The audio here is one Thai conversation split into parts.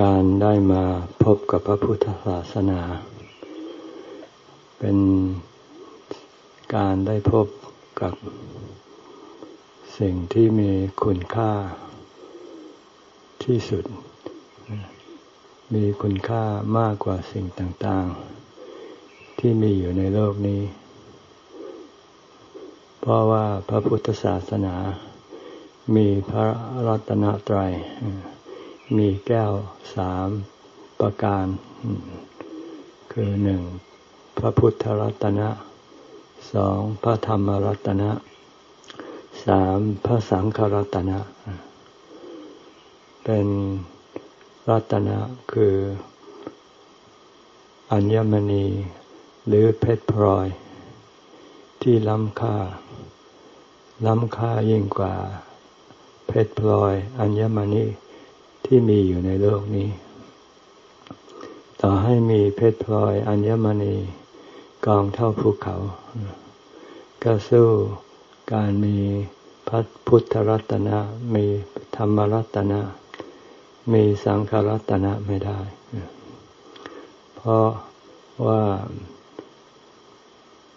การได้มาพบกับพระพุทธศาสนา เป็นการได้พบกับสิ่งที่มีคุณค่าที่สุด มีคุณค่ามากกว่าสิ่งต่างๆ ที่มีอยู่ในโลกนี้ เพราะว่าพระพุทธศาสนามีพระรัตนตรัย มีแก้วสามประการ คือหนึ่งพระพุทธรัตนะสองพระธรรมรัตนะสามพระสังฆรัตนะ เป็นรัตนะคืออัญมณีหรือเพชรพลอย ที่ล้ำค่า ล้ำค่ายิ่งกว่า เพชรพลอย อัญมณี ที่มีอยู่ในโลกนี้ ต่อให้มีเพชรพลอยอัญมณีกองเท่าภูเขา ก็สู้การมีพระพุทธรัตนะ มีธรรมรัตนะ มีสังฆรัตนะไม่ได้ เพราะว่า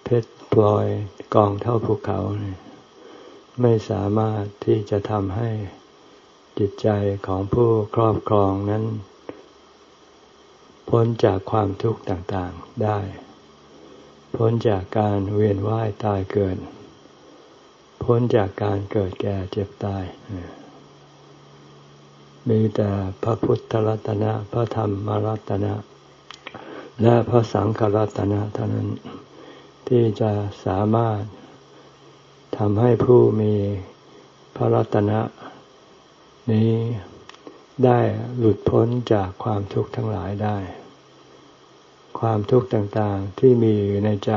เพชรพลอยกองเท่าภูเขา ไม่สามารถที่จะทำให้ จิตใจของผู้ครอบครองนั้น พ้นจากความทุกข์ต่างๆได้ พ้นจากการเวียนว่ายตายเกิด พ้นจากการเกิดแก่เจ็บตาย มีแต่พระพุทธรัตนะ พระธรรมรัตนะ และพระสังฆรัตนะเท่านั้นที่จะสามารถทำให้ผู้มีพระรัตนะ นี้ได้หลุดพ้นจากความทุกข์ทั้งหลายได้ ความทุกข์ต่างๆที่มีอยู่ในใจ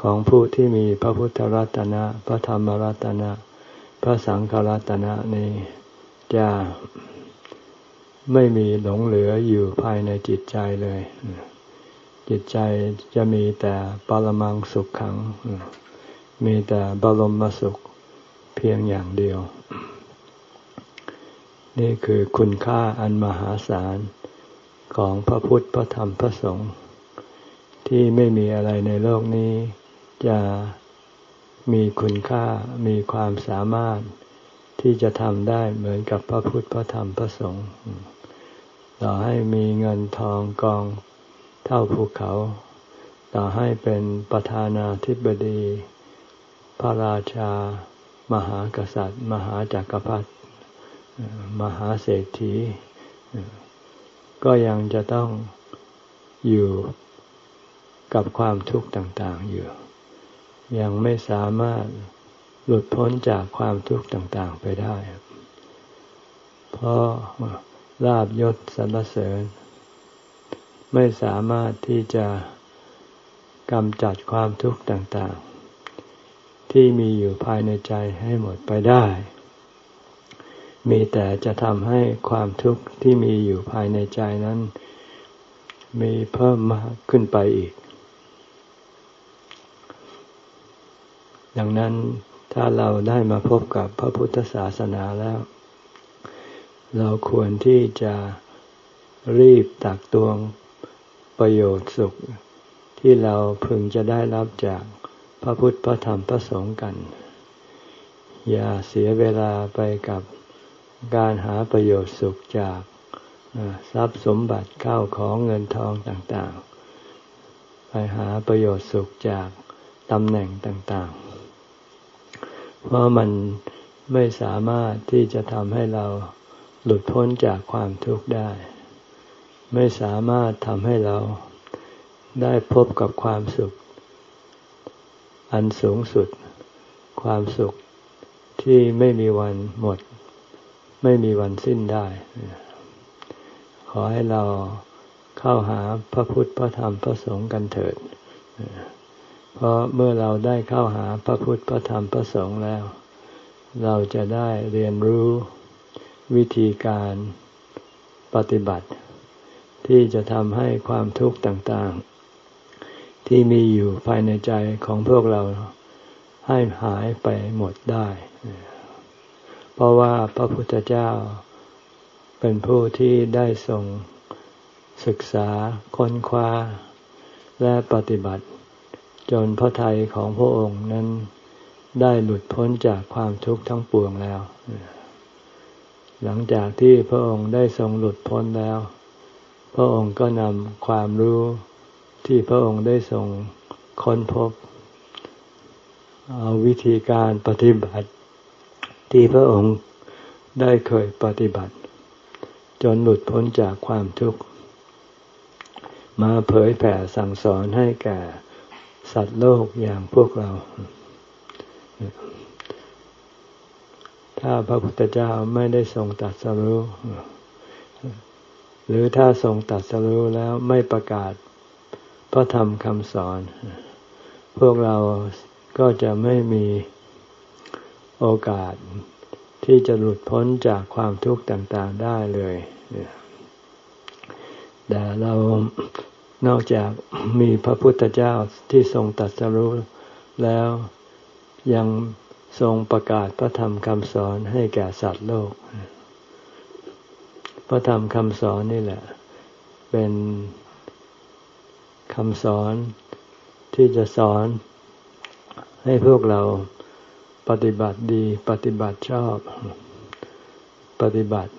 ของผู้ที่มีพระพุทธรัตนะ พระธรรมรัตนะ พระสังฆรัตนะนี้จะไม่มีหลงเหลืออยู่ภายในจิตใจเลย จิตใจจะมีแต่ปรมังสุขขัง มีแต่บรมสุขเพียงอย่างเดียว นี่คือคุณค่าอันมหาศาลของพระพุทธพระธรรมพระสงฆ์ที่ไม่มีอะไรในโลกนี้ จะมีคุณค่ามีความสามารถที่จะทำได้เหมือนกับพระพุทธพระธรรมพระสงฆ์ต่อให้มีเงินทองกองเท่าภูเขา ต่อให้เป็นประธานาธิบดี พระราชา มหากษัตริย์ มหาจากักรพรรดิ มหาเศรษฐี ก็ยังจะต้องอยู่กับความทุกข์ต่าง ๆ อยู่ ยังไม่สามารถหลุดพ้นจากความทุกข์ต่าง ๆ ไปได้ เพราะลาบยศสรรเสริญ ไม่สามารถที่จะกำจัดความทุกข์ต่าง ๆ ที่มีอยู่ภายในใจให้หมดไปได้ มีแต่จะทำให้ความทุกข์ที่มีอยู่ภายในใจนั้น มีเพิ่มมากขึ้นไปอีก ดังนั้นถ้าเราได้มาพบกับพระพุทธศาสนาแล้ว เราควรที่จะรีบตักตวงประโยชน์สุข ที่เราพึงจะได้รับจากพระพุทธพระธรรมพระสงฆ์กัน อย่าเสียเวลาไปกับ การหาประโยชน์สุขจากทรัพย์สมบัติเข้าของเงินทองต่างๆ ไปหาประโยชน์สุขจากตำแหน่งต่างๆ เพราะมันไม่สามารถที่จะทำให้เราหลุดพ้นจากความทุกข์ได้ ไม่สามารถทำให้เราได้พบกับความสุข อันสูงสุด ความสุขที่ไม่มีวันหมด ไม่มีวันสิ้นได้ ขอให้เราเข้าหาพระพุทธพระธรรมพระสงฆ์กันเถิด เพราะเมื่อเราได้เข้าหาพระพุทธพระธรรมพระสงฆ์แล้ว เราจะได้เรียนรู้วิธีการปฏิบัติ ที่จะทำให้ความทุกข์ต่างๆ ที่มีอยู่ภายในใจของพวกเราให้หายไปหมดได้ ราะว่าพระพุทธเจ้า เป็นผู้ที่ได้ทรงศึกษาค้นคว้า และปฏิบัติ จนพระทัยของพระองค์นั้นได้หลุดพ้นจากความทุกข์ทั้งปวงแล้ว หลังจากที่พระองค์ได้ทรงหลุดพ้นแล้ว พระองค์ก็นำความรู้ที่พระองค์ได้ทรงค้นพบ เอาวิธีการปฏิบัติ ที่พระองค์ได้เคยปฏิบัติ จนหลุดพ้นจากความทุกข์ มาเผยแผ่สั่งสอนให้แก่สัตว์โลกอย่างพวกเรา ถ้าพระพุทธเจ้าไม่ได้ทรงตัดสรู้หรือถ้าทรงตัดสรู้แล้วไม่ประกาศพระธรรมคำสอน พวกเราก็จะไม่มี โอกาสที่จะหลุดพ้นจากความทุกข์ต่างๆได้เลยแต่เรานอกจากมีพระพุทธเจ้าที่ทรงตัดสรู้แล้วยังทรงประกาศพระธรรมคำสอนให้แก่สัตว์โลก พระธรรมคำสอนนี่แหละ เป็นคำสอนที่จะสอนให้พวกเรา ปฏิบัติดีปฏิบัติชอบ ปฏิบัติ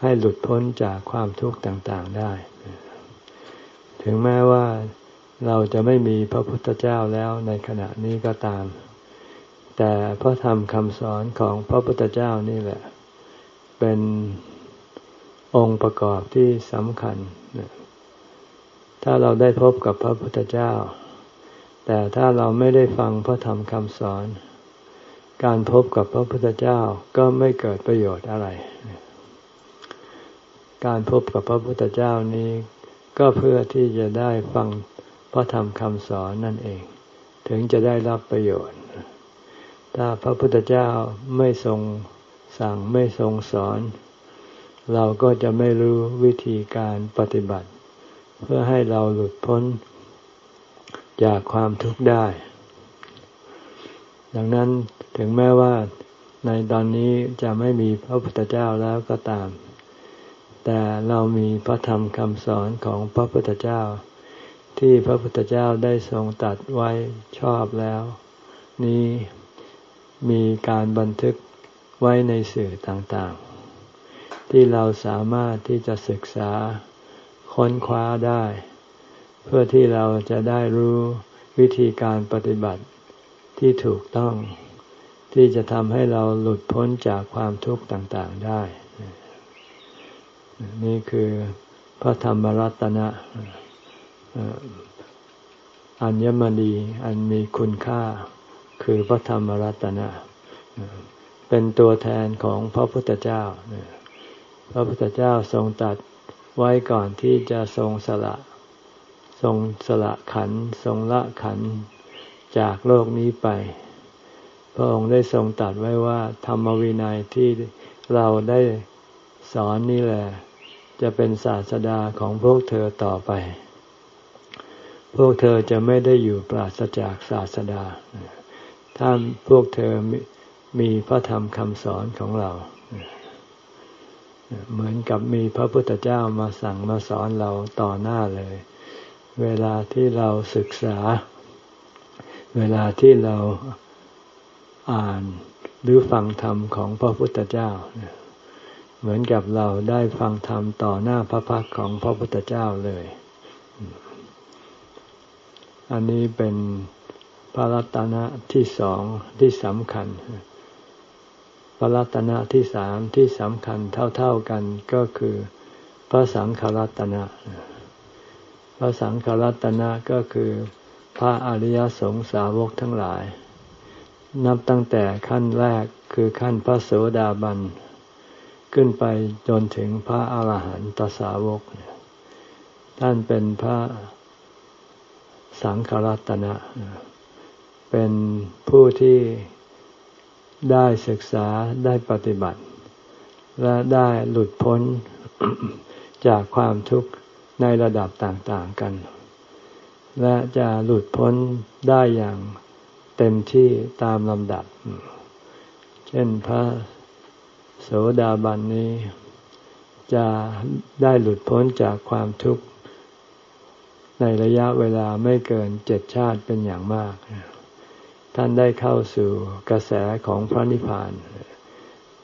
ให้หลุดพ้นจากความทุกข์ต่างๆได้ ถึงแม้ว่าเราจะไม่มีพระพุทธเจ้าแล้วในขณะนี้ก็ตาม แต่พระธรรมคำสอนของพระพุทธเจ้านี่แหละ เป็นองค์ประกอบที่สำคัญ ถ้าเราได้พบกับพระพุทธเจ้า แต่ถ้าเราไม่ได้ฟังพระธรรมคำสอน การพบกับพระพุทธเจ้าก็ไม่เกิดประโยชน์อะไร การพบกับพระพุทธเจ้านี้ ก็เพื่อที่จะได้ฟังพระธรรมคำสอนนั่นเอง ถึงจะได้รับประโยชน์ ถ้าพระพุทธเจ้าไม่ทรงสั่งไม่ทรงสอน เราก็จะไม่รู้วิธีการปฏิบัติ เพื่อให้เราหลุดพ้น จากความทุกข์ได้ ดังนั้นถึงแม้ว่าในตอนนี้จะไม่มีพระพุทธเจ้าแล้วก็ตาม แต่เรามีพระธรรมคำสอนของพระพุทธเจ้า ที่พระพุทธเจ้าได้ทรงตัดไว้ชอบแล้ว นี้มีการบันทึกไว้ในสื่อต่างๆ ที่เราสามารถที่จะศึกษาค้นคว้าได้ เพื่อที่เราจะได้รู้วิธีการปฏิบัติที่ถูกต้อง ที่จะทำให้เราหลุดพ้นจากความทุกข์ต่างๆได้ นี่คือพระธรรมรัตนะอัญมณีอันมีคุณค่าคือพระธรรมรัตนะเป็นตัวแทนของพระพุทธเจ้า พระพุทธเจ้าทรงตัดไว้ก่อนที่จะทรงสละ ทรงสละขันทรงละขันจากโลกนี้ไป พระองค์ได้ทรงตัดไว้ว่า ธรรมวินัยที่เราได้สอนนี่แหละ จะเป็นศาสดาของพวกเธอต่อไป พวกเธอจะไม่ได้อยู่ปราศจากศาสดา ถ้าพวกเธอมีพระธรรมคำสอนของเรา เหมือนกับมีพระพุทธเจ้ามาสั่งมาสอนเราต่อหน้าเลย เวลาที่เราศึกษา เวลาที่เราอ่านหรือฟังธรรมของพระพุทธเจ้า เหมือนกับเราได้ฟังธรรมต่อหน้าพระพักของพระพุทธเจ้าเลย อันนี้เป็นพระรัตนะที่สองที่สำคัญ พระรัตนะที่สามที่สำคัญเท่า ๆกันก็คือพระสังฆรัตนะ พระสังฆรัตนะก็คือพระอริยสงสาวกทั้งหลาย นับตั้งแต่ขั้นแรกคือขั้นพระโสดาบัน ขึ้นไปจนถึงพระอาหารหันตสาวก ท่านเป็นพระสังฆรัตนะ เป็นผู้ที่ได้ศึกษาได้ปฏิบัติ และได้หลุดพ้นจากความทุกข์ ในระดับต่างๆกัน และจะหลุดพ้นได้อย่างเต็มที่ตามลำดับ เช่นพระโสดาบันนี้ จะได้หลุดพ้นจากความทุกข์ ในระยะเวลาไม่เกินเจ็ดชาติเป็นอย่างมาก ท่านได้เข้าสู่กระแสของพระนิพพาน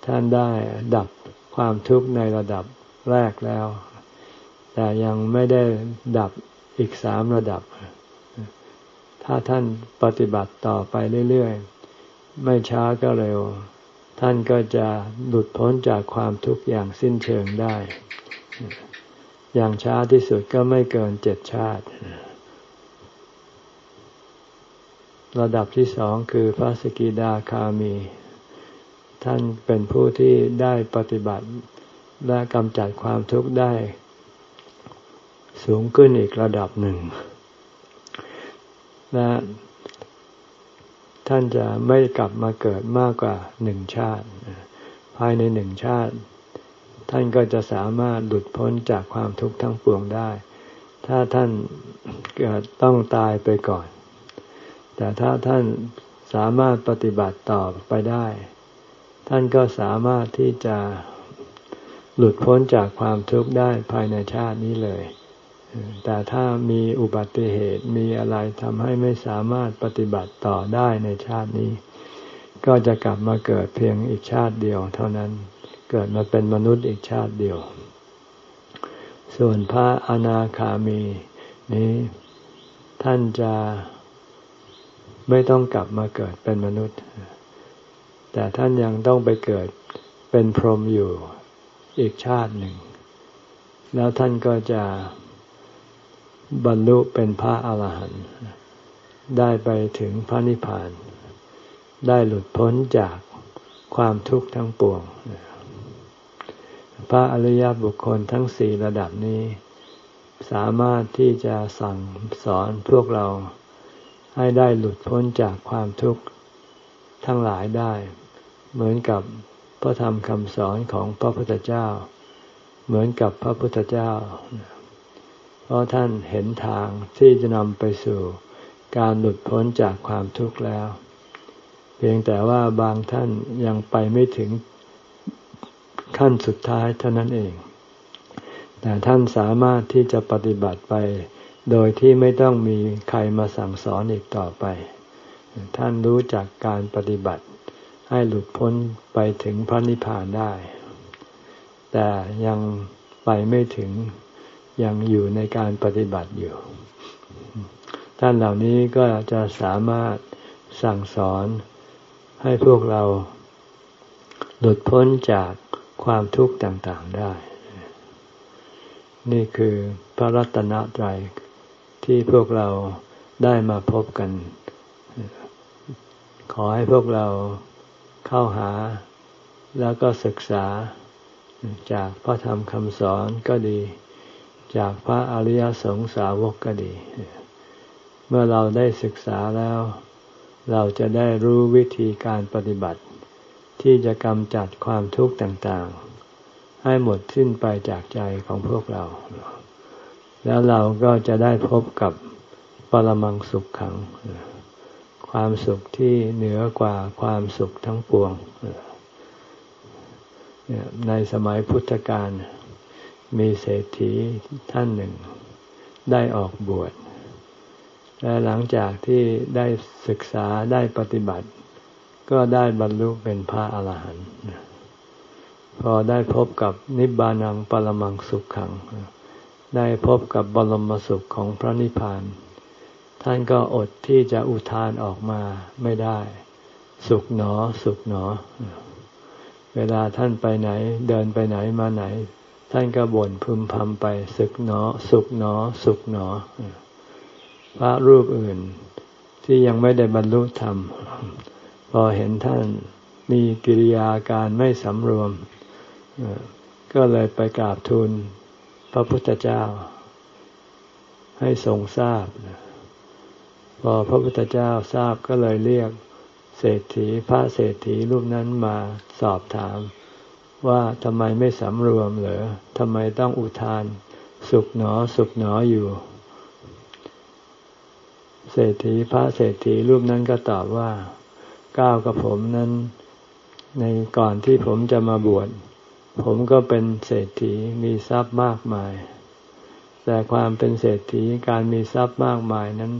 ท่านได้ดับความทุกข์ในระดับแรกแล้ว แต่ยังไม่ได้ดับอีกสามระดับ ถ้าท่านปฏิบัติต่อไปเรื่อยๆ ไม่ช้าก็เร็ว ท่านก็จะหลุดพ้นจากความทุกข์อย่างสิ้นเชิงได้ อย่างช้าที่สุดก็ไม่เกินเจ็ดชาติ ระดับที่สองคือพระสกิดาคามี ท่านเป็นผู้ที่ได้ปฏิบัติและกำจัดความทุกข์ได้ สูงขึ้นอีกระดับหนึ่ง และท่านจะไม่กลับมาเกิดมากกว่าหนึ่งชาติ ภายในหนึ่งชาติ ท่านก็จะสามารถหลุดพ้นจากความทุกข์ทั้งปวงได้ ถ้าท่านเกิดต้องตายไปก่อน แต่ถ้าท่านสามารถปฏิบัติต่อไปได้ ท่านก็สามารถที่จะหลุดพ้นจากความทุกข์ได้ภายในชาตินี้เลย แต่ถ้ามีอุบัติเหตุมีอะไรทำให้ไม่สามารถปฏิบัติต่อได้ในชาตินี้ ก็จะกลับมาเกิดเพียงอีกชาติเดียวเท่านั้นเกิดมาเป็นมนุษย์อีกชาติเดียว ส่วนพระอนาคามีนี้ท่านจะไม่ต้องกลับมาเกิดเป็นมนุษย์ แต่ท่านยังต้องไปเกิดเป็นพรหมอยู่อีกชาติหนึ่ง แล้วท่านก็จะ บรรลุเป็นพระอาหารหันต์ได้ไปถึงพระนิพพาน ได้หลุดพ้นจากความทุกข์ทั้งปวง พระอริยบุคคลทั้งสี่ระดับนี้ สามารถที่จะสั่งสอนพวกเราให้ได้หลุดพ้นจากความทุกข์ทั้งหลายได้ เหมือนกับพระธรรมคำสอนของพระพุทธเจ้า เหมือนกับพระพุทธเจ้า เพราะท่านเห็นทางที่จะนำไปสู่การหลุดพ้นจากความทุกข์แล้ว เพียงแต่ว่าบางท่านยังไปไม่ถึงขั้นสุดท้ายเท่านั้นเอง แต่ท่านสามารถที่จะปฏิบัติไป โดยที่ไม่ต้องมีใครมาสั่งสอนอีกต่อไป ท่านรู้จักการปฏิบัติให้หลุดพ้นไปถึงพระนิพพานได้ แต่ยังไปไม่ถึง ยังอยู่ในการปฏิบัติอยู่ ท่านเหล่านี้ก็จะสามารถสั่งสอนให้พวกเราหลุดพ้นจากความทุกข์ต่างๆได้ นี่คือพระรัตนตรัยที่พวกเราได้มาพบกัน ขอให้พวกเราเข้าหาแล้วก็ศึกษาจากพระธรรมคำสอนก็ดี จากพระอริยสงสาวกก็ดี เมื่อเราได้ศึกษาแล้ว เราจะได้รู้วิธีการปฏิบัติ ที่จะกำจัดความทุกข์ต่างๆ ให้หมดสิ้นไปจากใจของพวกเรา แล้วเราก็จะได้พบกับปรมังสุขขัง ความสุขที่เหนือกว่าความสุขทั้งปวง ในสมัยพุทธกาล มีเศรษฐีท่านหนึ่ง ได้ออกบวช และหลังจากที่ได้ศึกษาได้ปฏิบัติ ก็ได้บรรลุเป็นพระอาหารหันต์พอได้พบกับนิบานังปรมังสุขขัง ได้พบกับบรมสุขของพระนิพพาน ท่านก็อดที่จะอุทานออกมาไม่ได้ สุขหนอ สุขหนอ เวลาท่านไปไหน เดินไปไหนมาไหน ท่านก็บ่นพึมพำไปสุขหนอ สุขหนอ สุขหนอ พระรูปอื่นที่ยังไม่ได้บรรลุธรรม พอเห็นท่านมีกิริยาการไม่สำรวม ก็เลยไปกราบทูลพระพุทธเจ้า ให้ทรงทราบ พอพระพุทธเจ้าทราบก็เลยเรียกเศรษฐีพระเศรษฐีรูปนั้นมาสอบถาม ว่าทำไมไม่สำรวมเหรอทำไมต้องอุทาน สุขหนอสุขหนออยู่ เศรษฐีพระเศรษฐีรูปนั้นก็ตอบว่า ก้าวกับผมนั้น ในก่อนที่ผมจะมาบวชผมก็เป็นเศรษฐีมีทรัพย์มากมาย แต่ความเป็นเศรษฐีการมีทรัพย์มากมายนั้น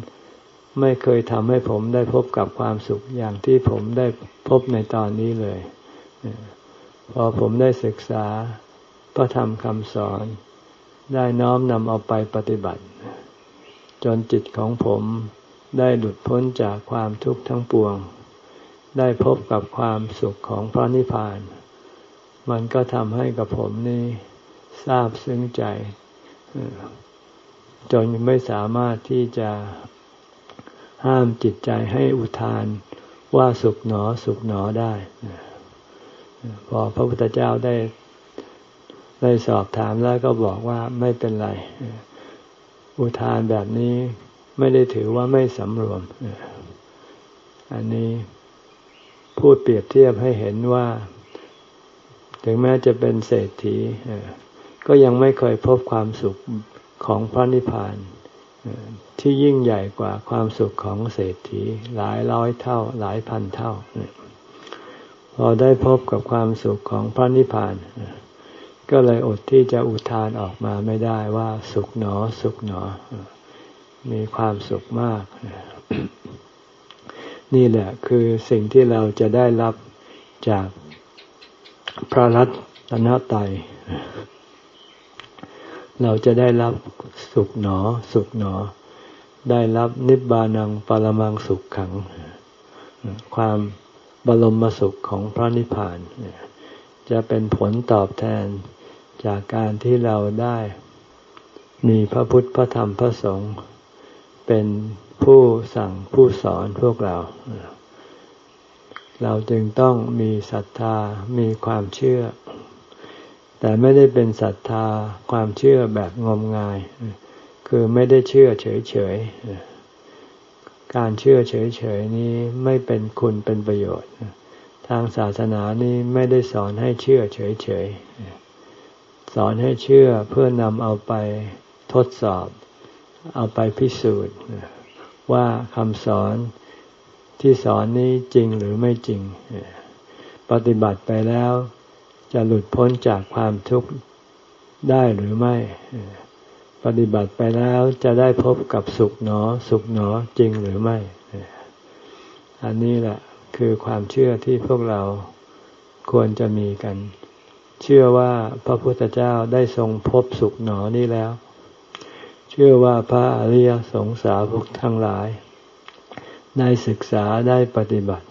ไม่เคยทำให้ผมได้พบกับความสุขอย่างที่ผมได้พบในตอนนี้เลย พอผมได้ศึกษาพระธรรมคำสอน ได้น้อมนำเอาไปปฏิบัติ จนจิตของผมได้หลุดพ้นจากความทุกข์ทั้งปวง ได้พบกับความสุขของพระนิพพาน มันก็ทำให้กับผมนี่ทราบซึ้งใจ จนไม่สามารถที่จะห้ามจิตใจให้อุทานว่าสุขหนอสุขหนอได้ พอพระพุทธเจ้าได้ได้สอบถามแล้วก็บอกว่าไม่เป็นไร อุทานแบบนี้ไม่ได้ถือว่าไม่สำรวม อันนี้พูดเปรียบเทียบให้เห็นว่า ถึงแม้จะเป็นเศรษฐีก็ยังไม่เคยพบความสุขของพระนิพพานที่ยิ่งใหญ่กว่าความสุขของเศรษฐีหลายร้อยเท่า หลายพันเท่า พอได้พบกับความสุขของพระนิพพาน ก็เลยอดที่จะอุทานออกมาไม่ได้ว่าสุขหนอ สุขหนอ มีความสุขมาก นี่แหละคือสิ่งที่เราจะได้รับจากพระรัตนตรัยเราจะได้รับสุขหนอ สุขหนอ ได้รับนิบบานังปรมังสุขขัง ความ บรมสุขของพระนิพพาน จะเป็นผลตอบแทนจากการที่เราได้ มีพระพุทธพระธรรมพระสงฆ์เป็นผู้สั่งผู้สอนพวกเรา เราจึงต้องมีศรัทธามีความเชื่อ แต่ไม่ได้เป็นศรัทธาความเชื่อแบบงมงาย คือไม่ได้เชื่อเฉยๆ การเชื่อเฉยๆนี้ไม่เป็นคุณเป็นประโยชน์ ทางศาสนานี้ไม่ได้สอนให้เชื่อเฉยๆ สอนให้เชื่อเพื่อนำเอาไปทดสอบ เอาไปพิสูจน์ ว่าคำสอนที่สอนนี้จริงหรือไม่จริง ปฏิบัติไปแล้วจะหลุดพ้นจากความทุกข์ได้หรือไม่ ปฏิบัติไปแล้วจะได้พบกับสุขหนอ สุขหนอจริงหรือไม่ อันนี้แหละคือความเชื่อที่พวกเราควรจะมีกัน เชื่อว่าพระพุทธเจ้าได้ทรงพบสุขหนอนี้แล้ว เชื่อว่าพระอริยสงสาวกทั้งหลาย ได้ศึกษาได้ปฏิบัติ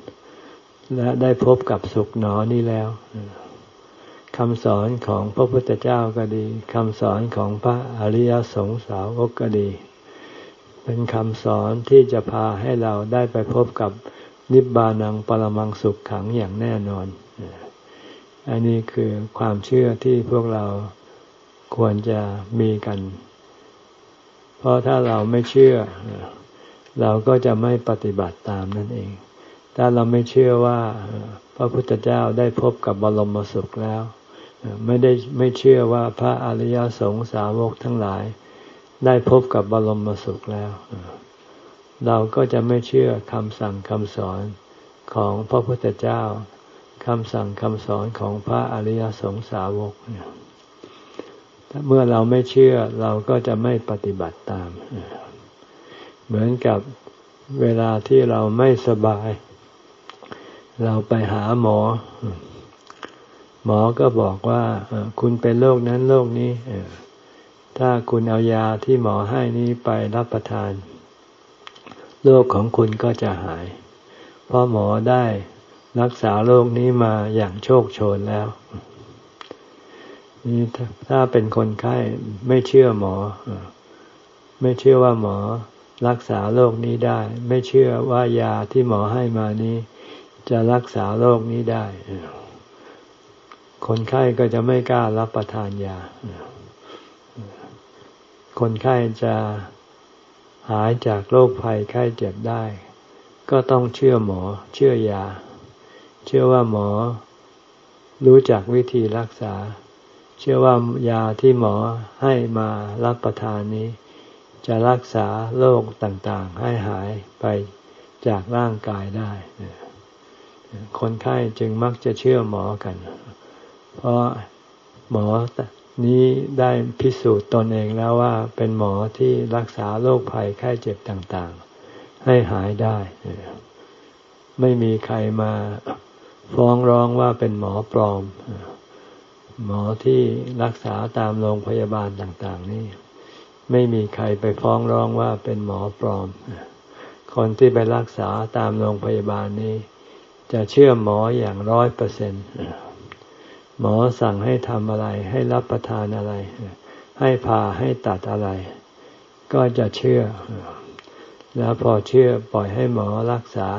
และได้พบกับสุขหนอนี้แล้ว คำสอนของพระพุทธเจ้าก็ดีคำสอนของพระอริยสงสาวกก็ดี เป็นคำสอนที่จะพาให้เราได้ไปพบกับนิบบานังปรมังสุขขังอย่างแน่นอน อันนี้คือความเชื่อที่พวกเราควรจะมีกัน เพราะถ้าเราไม่เชื่อ เราก็จะไม่ปฏิบัติตามนั่นเอง ถ้าเราไม่เชื่อว่าพระพุทธเจ้าได้พบกับบรมสุขแล้ว ไม่ได้ไม่เชื่อว่าพระอริยสงสาวกทั้งหลาย ได้พบกับบรมสุขแล้ว เราก็จะไม่เชื่อคำสั่งคำสอนของพระพุทธเจ้าคำสั่งคำสอนของพระอริยสงสาวกเนี่ยเมื่อเราไม่เชื่อเราก็จะไม่ปฏิบัติตาม เหมือนกับเวลาที่เราไม่สบาย เราไปหาหมอ หมอก็บอกว่าคุณเป็นโรคนั้นโรคนี้ถ้าคุณเอายาที่หมอให้นี้ไปรับประทานโรคของคุณก็จะหาย เพราะหมอได้รักษาโรคนี้มาอย่างโชคโชนแล้วนี่ถ้าเป็นคนไข้ไม่เชื่อหมอ ไม่เชื่อว่าหมอรักษาโรคนี้ได้ ไม่เชื่อว่ายาที่หมอให้มานี้ จะรักษาโรคนี้ได้ คนไข้ก็จะไม่กล้ารับประทานยา คนไข้จะหายจากโรคภัยไข้เจ็บได้ ก็ต้องเชื่อหมอ เชื่อยา เชื่อว่าหมอ รู้จักวิธีรักษา เชื่อว่ายาที่หมอให้มารับประทานนี้ จะรักษาโรคต่างๆ ให้หายไปจากร่างกายได้ คนไข้จึงมักจะเชื่อหมอกัน เพราะหมอนี้ได้พิสูจน์ตนเองแล้วว่าเป็นหมอที่รักษาโรคภัยไข้เจ็บต่างๆ ให้หายได้ ไม่มีใครมาฟ้องร้องว่าเป็นหมอปลอม หมอที่รักษาตามโรงพยาบาลต่างๆ นี่ ไม่มีใครไปฟ้องร้องว่าเป็นหมอปลอม คนที่ไปรักษาตามโรงพยาบาลนี้ จะเชื่อหมออย่างร้อยเปอร์เซ็นต์ หมอสั่งให้ทำอะไร ให้รับประทานอะไร ให้ผ่าให้ตัดอะไร ก็จะเชื่อ แล้วพอเชื่อปล่อยให้หมอรักษา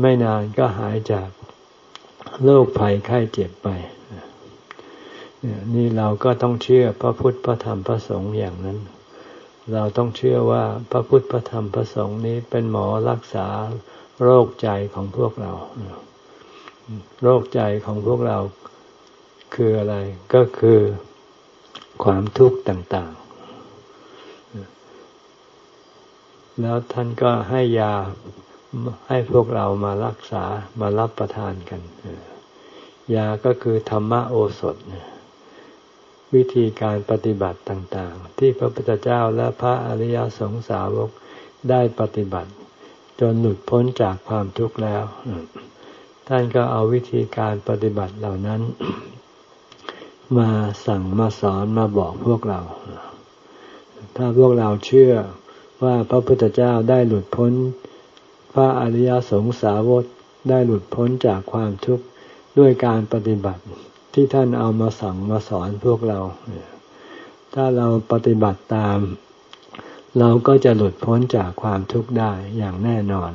ไม่นานก็หายจากโรคภัยไข้เจ็บไป นี่เราก็ต้องเชื่อพระพุทธพระธรรมพระสงฆ์อย่างนั้น เราต้องเชื่อว่าพระพุทธพระธรรมพระสงฆ์นี้เป็นหมอรักษาโรคใจของพวกเรา โรคใจของพวกเรา คืออะไรก็คือความทุกข์ต่าง ๆ แล้วท่านก็ให้ยาให้พวกเรามารักษามารับประทานกัน ยาก็คือธรรมโอสถ วิธีการปฏิบัติต่าง ๆ ที่พระพุทธเจ้าและพระอริยสงสาวกได้ปฏิบัติ จนหลุดพ้นจากความทุกข์แล้ว ท่านก็เอาวิธีการปฏิบัติเหล่านั้น มาสั่งมาสอนมาบอกพวกเรา ถ้าพวกเราเชื่อว่าพระพุทธเจ้าได้หลุดพ้น พระอริยสงสาวกได้หลุดพ้นจากความทุกข์ด้วยการปฏิบัติที่ท่านเอามาสั่งมาสอนพวกเรา ถ้าเราปฏิบัติตาม เราก็จะหลุดพ้นจากความทุกข์ได้อย่างแน่นอน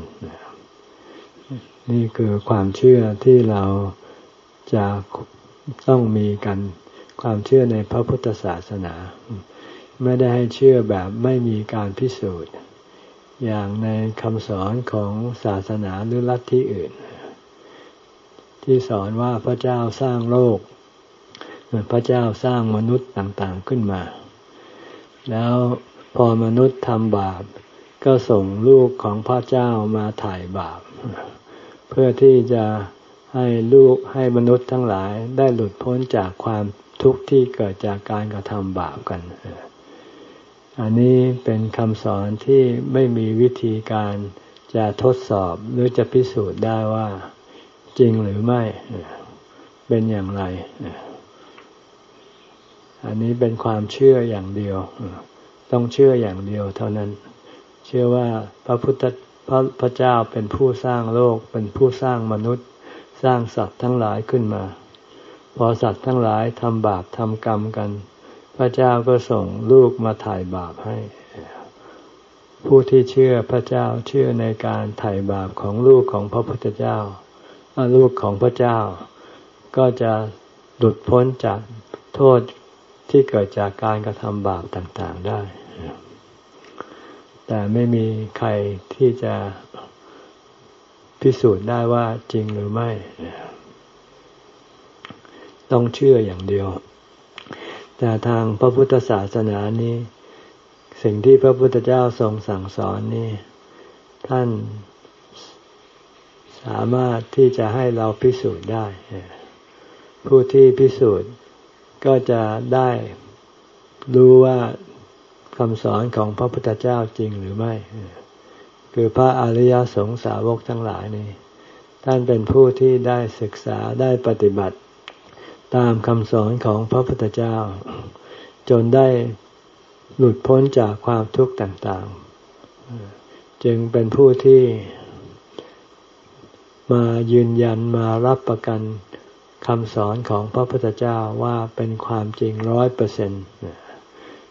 นี่คือความเชื่อที่เราจะต้องมีกัน ความเชื่อในพระพุทธศาสนา ไม่ได้ให้เชื่อแบบไม่มีการพิสูจน์ อย่างในคำสอนของศาสนาหรือลัทธิอื่น ที่สอนว่าพระเจ้าสร้างโลกพระเจ้าสร้างมนุษย์ต่างๆขึ้นมา แล้วพอมนุษย์ทำบาป ก็ส่งลูกของพระเจ้ามาถ่ายบาป เพื่อที่จะให้ลูกให้มนุษย์ทั้งหลายได้หลุดพ้นจากความ ทุกข์ที่เกิดจากการกระทำบาปกัน อันนี้เป็นคำสอนที่ไม่มีวิธีการจะทดสอบหรือจะพิสูจน์ได้ว่าจริงหรือไม่ เป็นอย่างไร อันนี้เป็นความเชื่ออย่างเดียว ต้องเชื่ออย่างเดียวเท่านั้น เชื่อว่าพระพุทธพระพระเจ้าเป็นผู้สร้างโลก เป็นผู้สร้างมนุษย์ สร้างสัตว์ทั้งหลายขึ้นมา พอสัตว์ทั้งหลายทำบาปทำกรรมกัน พระเจ้าก็ส่งลูกมาถ่ายบาปให้ ผู้ที่เชื่อพระเจ้าเชื่อในการไถ่บาปของลูกของพระพุทธเจ้าลูกของพระเจ้า ก็จะหลุดพ้นจากโทษที่เกิดจากการกระทำบาปต่างๆได้ แต่ไม่มีใครที่จะพิสูจน์ได้ว่าจริงหรือไม่ ต้องเชื่ออย่างเดียว แต่ทางพระพุทธศาสนานี้ สิ่งที่พระพุทธเจ้าทรงสั่งสอนนี้ ท่านสามารถที่จะให้เราพิสูจน์ได้ ผู้ที่พิสูจน์ก็จะได้รู้ว่าคำสอนของพระพุทธเจ้าจริงหรือไม่ คือพระอริยสงสาวกทั้งหลายนี่ท่านเป็นผู้ที่ได้ศึกษาได้ปฏิบัติ ตามคำสอนของพระพุทธเจ้า จนได้หลุดพ้นจากความทุกข์ต่างๆ จึงเป็นผู้ที่มายืนยันมารับประกันคำสอนของพระพุทธเจ้าว่าเป็นความจริงร้อยเปอร์เซ็นต์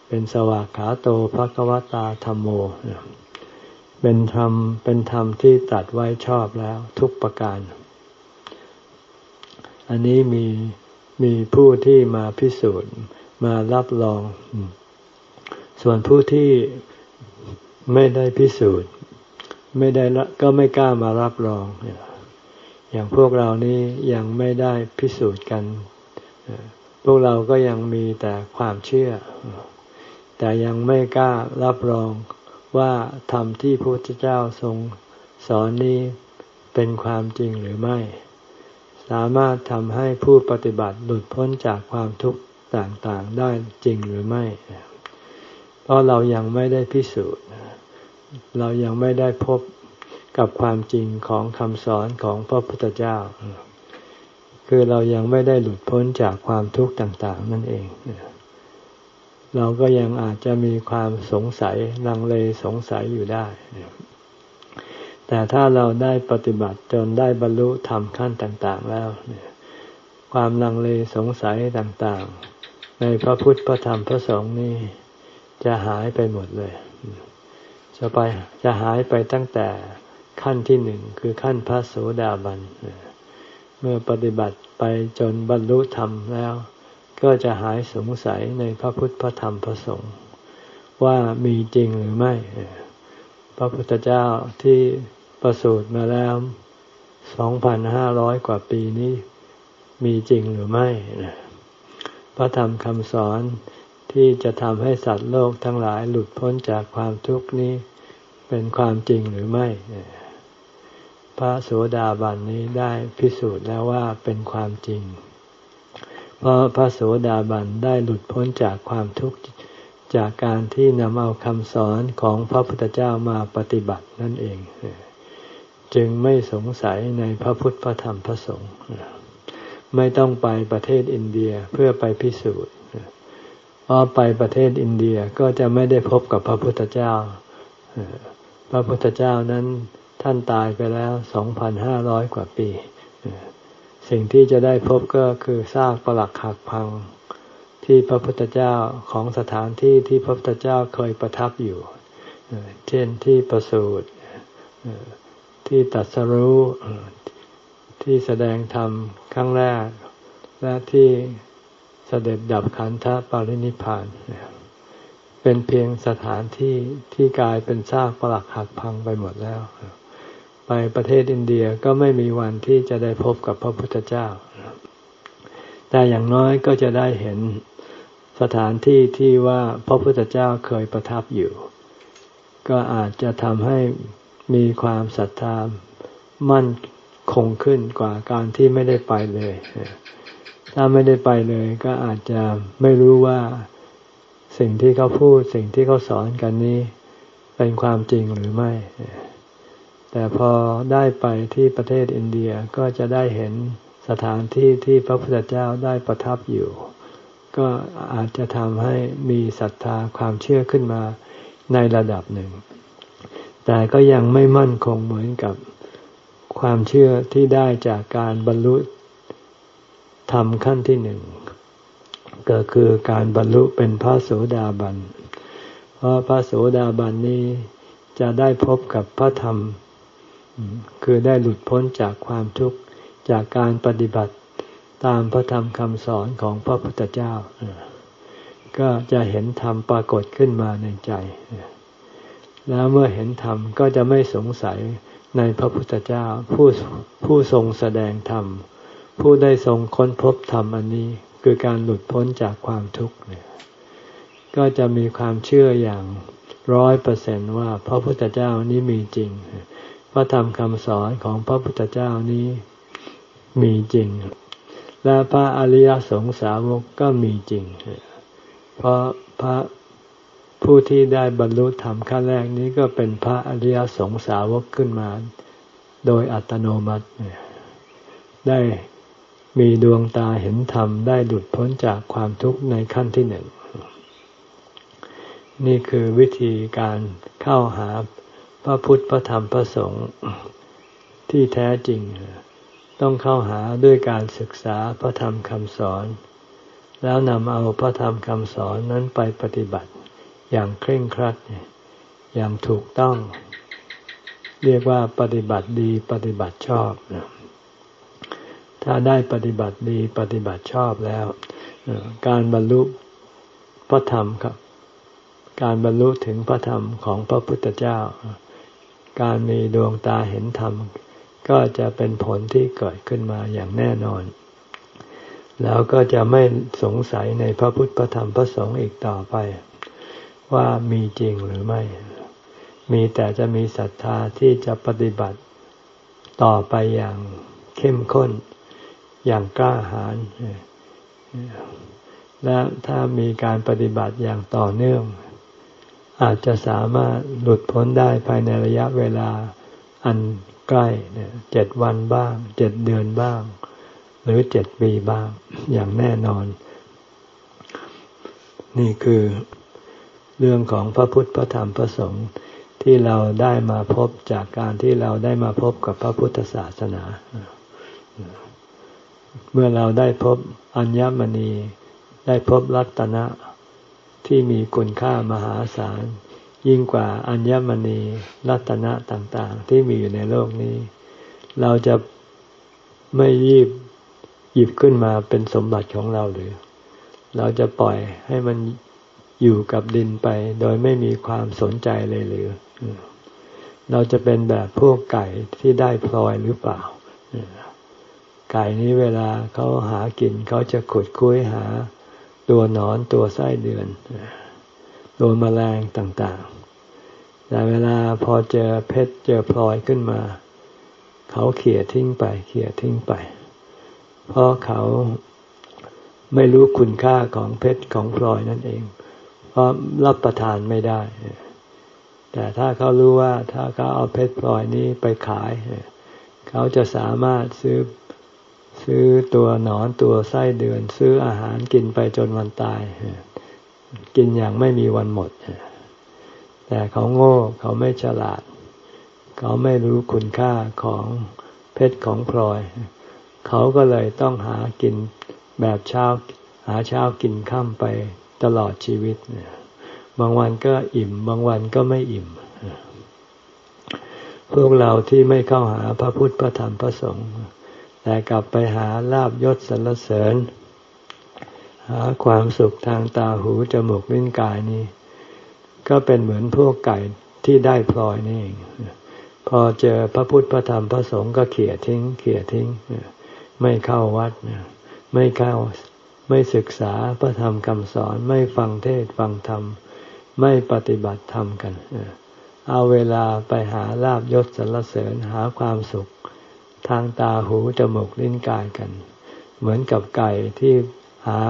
เป็นสวากขาโตภควตาธรรมโม เป็นธรรมเป็นธรรมที่ตัดไว้ชอบแล้วทุกประการ อันนี้มี มีผู้ที่มาพิสูจน์มารับรอง ส่วนผู้ที่ไม่ได้พิสูจน์ ไม่ได้ก็ไม่กล้ามารับรอง อย่างพวกเรานี้ยังไม่ได้พิสูจน์กัน พวกเราก็ยังมีแต่ความเชื่อ แต่ยังไม่กล้ารับรองว่าธรรมที่พระพุทธเจ้าทรงสอนนี้เป็นความจริงหรือไม่ สามารถทำให้ผู้ปฏิบัติหลุดพ้นจากความทุกข์ต่างๆได้จริงหรือไม่ เพราะเรายังไม่ได้พิสูจน์ เรายังไม่ได้พบกับความจริงของคำสอนของพระพุทธเจ้า คือเรายังไม่ได้หลุดพ้นจากความทุกข์ต่างๆ นั่นเอง เราก็ยังอาจจะมีความสงสัยลังเลสงสัยอยู่ได้ แต่ถ้าเราได้ปฏิบัติจนได้บรรลุธรรมขั้นต่าง ๆ แล้ว ความลังเลสงสัยต่างๆ ในพระพุทธพระธรรมพระสงฆ์นี่จะหายไปหมดเลย จะไปจะหายไปตั้งแต่ขั้นที่หนึ่งคือขั้นพระโสดาบัน เมื่อปฏิบัติไปจนบรรลุธรรมแล้ว ก็จะหายสงสัยในพระพุทธพระธรรมพระสงฆ์ว่ามีจริงหรือไม่ พระพุทธเจ้าที่ ประสูติมาแล้วสองพันห้าร้อยกว่าปีนี้มีจริงหรือไม่ พระธรรมคำสอนที่จะทำให้สัตว์โลกทั้งหลายหลุดพ้นจากความทุกข์นี้เป็นความจริงหรือไม่ พระโสดาบันนี้ได้พิสูจน์แล้วว่าเป็นความจริง เพราะพระโสดาบันได้หลุดพ้นจากความทุกข์จากการที่นำเอาคำสอนของพระพุทธเจ้ามาปฏิบัตินั่นเอง จึงไม่สงสัยในพระพุทธพระธรรมพระสงฆ์ไม่ต้องไปประเทศอินเดียเพื่อไปพิสูจน์เพราะไปประเทศอินเดียก็จะไม่ได้พบกับพระพุทธเจ้า พระพุทธเจ้านั้นท่านตายไปแล้วสองพันห้าร้อยกว่าปี สิ่งที่จะได้พบก็คือซากปรักหักพังที่พระพุทธเจ้าของสถานที่ที่พระพุทธเจ้าเคยประทับอยู่ เช่นที่ประสูติ ที่ตัดสรู้ที่แสดงธรรมครั้งแรก และที่เสด็จดับขันธปรินิพาน เป็นเพียงสถานที่ที่กลายเป็นซากปรักหักพังไปหมดแล้ว ไปประเทศอินเดียก็ไม่มีวันที่จะได้พบกับพระพุทธเจ้า แต่อย่างน้อยก็จะได้เห็นสถานที่ที่ว่าพระพุทธเจ้าเคยประทับอยู่ ก็อาจจะทำให้ มีความศรัทธามั่นคงขึ้นกว่าการที่ไม่ได้ไปเลย ถ้าไม่ได้ไปเลย ก็อาจจะไม่รู้ว่าสิ่งที่เขาพูดสิ่งที่เขาสอนกันนี้เป็นความจริงหรือไม่ แต่พอได้ไปที่ประเทศอินเดียก็จะได้เห็นสถานที่ที่พระพุทธเจ้าได้ประทับอยู่ ก็อาจจะทำให้มีศรัทธาความเชื่อขึ้นมาในระดับหนึ่ง แต่ก็ยังไม่มั่นคงเหมือนกับความเชื่อที่ได้จากการบรรลุธรรมขั้นที่หนึ่งก็คือการบรรลุเป็นพระโสดาบัน เพราะพระโสดาบันนี้จะได้พบกับพระธรรม คือได้หลุดพ้นจากความทุกข์จากการปฏิบัติตามพระธรรมคำสอนของพระพุทธเจ้า ก็จะเห็นธรรมปรากฏขึ้นมาในใจ แล้วเมื่อเห็นธรรมก็จะไม่สงสัยในพระพุทธเจ้าผู้ผู้ทรงแสดงธรรม ผู้ได้ทรงค้นพบธรรมอันนี้คือการหลุดพ้นจากความทุกข์เนี่ยก็จะมีความเชื่ออย่างร้อยเปอร์เซนว่าพระพุทธเจ้านี้มีจริง พระธรรมคำสอนของพระพุทธเจ้านี้มีจริง และพระอริยสงสาวกก็มีจริง เพราะพระ ผู้ที่ได้บรรลุธรรมขั้นแรกนี้ก็เป็นพระอริยสงสาวกขึ้นมา โดยอัตโนมัติ ได้มีดวงตาเห็นธรรมได้หลุดพ้นจากความทุกข์ในขั้นที่หนึ่ง นี่คือวิธีการเข้าหาพระพุทธพระธรรมพระสงฆ์ที่แท้จริง ต้องเข้าหาด้วยการศึกษาพระธรรมคำสอน แล้วนำเอาพระธรรมคำสอนนั้นไปปฏิบัติ อย่างเคร่งครัด อย่างถูกต้อง เรียกว่าปฏิบัติดีปฏิบัติชอบถ้าได้ปฏิบัติดีปฏิบัติชอบแล้ว การบรรลุพระธรรมครับ การบรรลุถึงพระธรรมของพระพุทธเจ้า การมีดวงตาเห็นธรรม ก็จะเป็นผลที่เกิดขึ้นมาอย่างแน่นอน แล้วก็จะไม่สงสัยในพระพุทธพระธรรมพระสงฆ์อีกต่อไป ว่ามีจริงหรือไม่ มีแต่จะมีศรัทธาที่จะปฏิบัติต่อไปอย่างเข้มข้น อย่างกล้าหาญและถ้ามีการปฏิบัติอย่างต่อเนื่อง อาจจะสามารถหลุดพ้นได้ภายในระยะเวลาอันใกล้เจ็ดวันบ้าง เจ็ดเดือนบ้าง หรือเจ็ดปีบ้างอย่างแน่นอน นี่คือ เรื่องของพระพุทธพระธรรมพระสงฆ์ที่เราได้มาพบจากการที่เราได้มาพบกับพระพุทธศาสนา เมื่อเราได้พบอัญญมณี ได้พบรัตนะที่มีคุณค่ามหาศาล ยิ่งกว่าอัญญมณีรัตนะต่างๆ ที่มีอยู่ในโลกนี้ เราจะไม่ยีบหยิบขึ้นมาเป็นสมบัติของเราหรือ เราจะปล่อยให้มัน อยู่กับดินไปโดยไม่มีความสนใจเลยหรือเราจะเป็นแบบพวกไก่ที่ได้พลอยหรือเปล่า ไก่นี้เวลาเขาหากินเขาจะขุดคุ้ยหา ตัวหนอนตัวไส้เดือน ตัวแมลงต่างๆ แต่เวลาพอเจอเพชรเจอพลอยขึ้นมา เขาเขี่ยทิ้งไป เขี่ยทิ้งไป เพราะเขาไม่รู้คุณค่าของเพชรของพลอยนั่นเอง ราะรับประทานไม่ได้ แต่ถ้าเขารู้ว่าถ้าเขาเอาเพชรพลอยนี้ไปขาย เขาจะสามารถซื้อซื้อตัวหนอนตัวไส้เดือน ซื้ออาหารกินไปจนวันตาย กินอย่างไม่มีวันหมด แต่เขาโง่เขาไม่ฉลาด เขาไม่รู้คุณค่าของเพชรของพลอย เขาก็เลยต้องหากินแบบเช้าหาเช้ากินข้ามไป ตลอดชีวิตเนี่ยบางวันก็อิ่ม บางวันก็ไม่อิ่ม พวกเราที่ไม่เข้าหาพระพุทธพระธรรมพระสงฆ์แต่กลับไปหาลาบยศสรรเสริญ หาความสุขทางตาหูจมูกลิ้นกายนี้ ก็เป็นเหมือนพวกไก่ที่ได้พลอยนี่เองพอเจอพระพุทธพระธรรมพระสงฆ์ก็เขี่ยทิ้ง เขี่ยทิ้ง ไม่เข้าวัด ไม่เข้า ไม่ศึกษาพระธรรมคำสอนไม่ฟังเทศฟังธรรม ไม่ปฏิบัติธรรมกัน เอาเวลาไปหาลาบยศสรรเสริญหาความสุข ทางตาหูจมูกลิ้นกายกัน เหมือนกับไก่ที่หา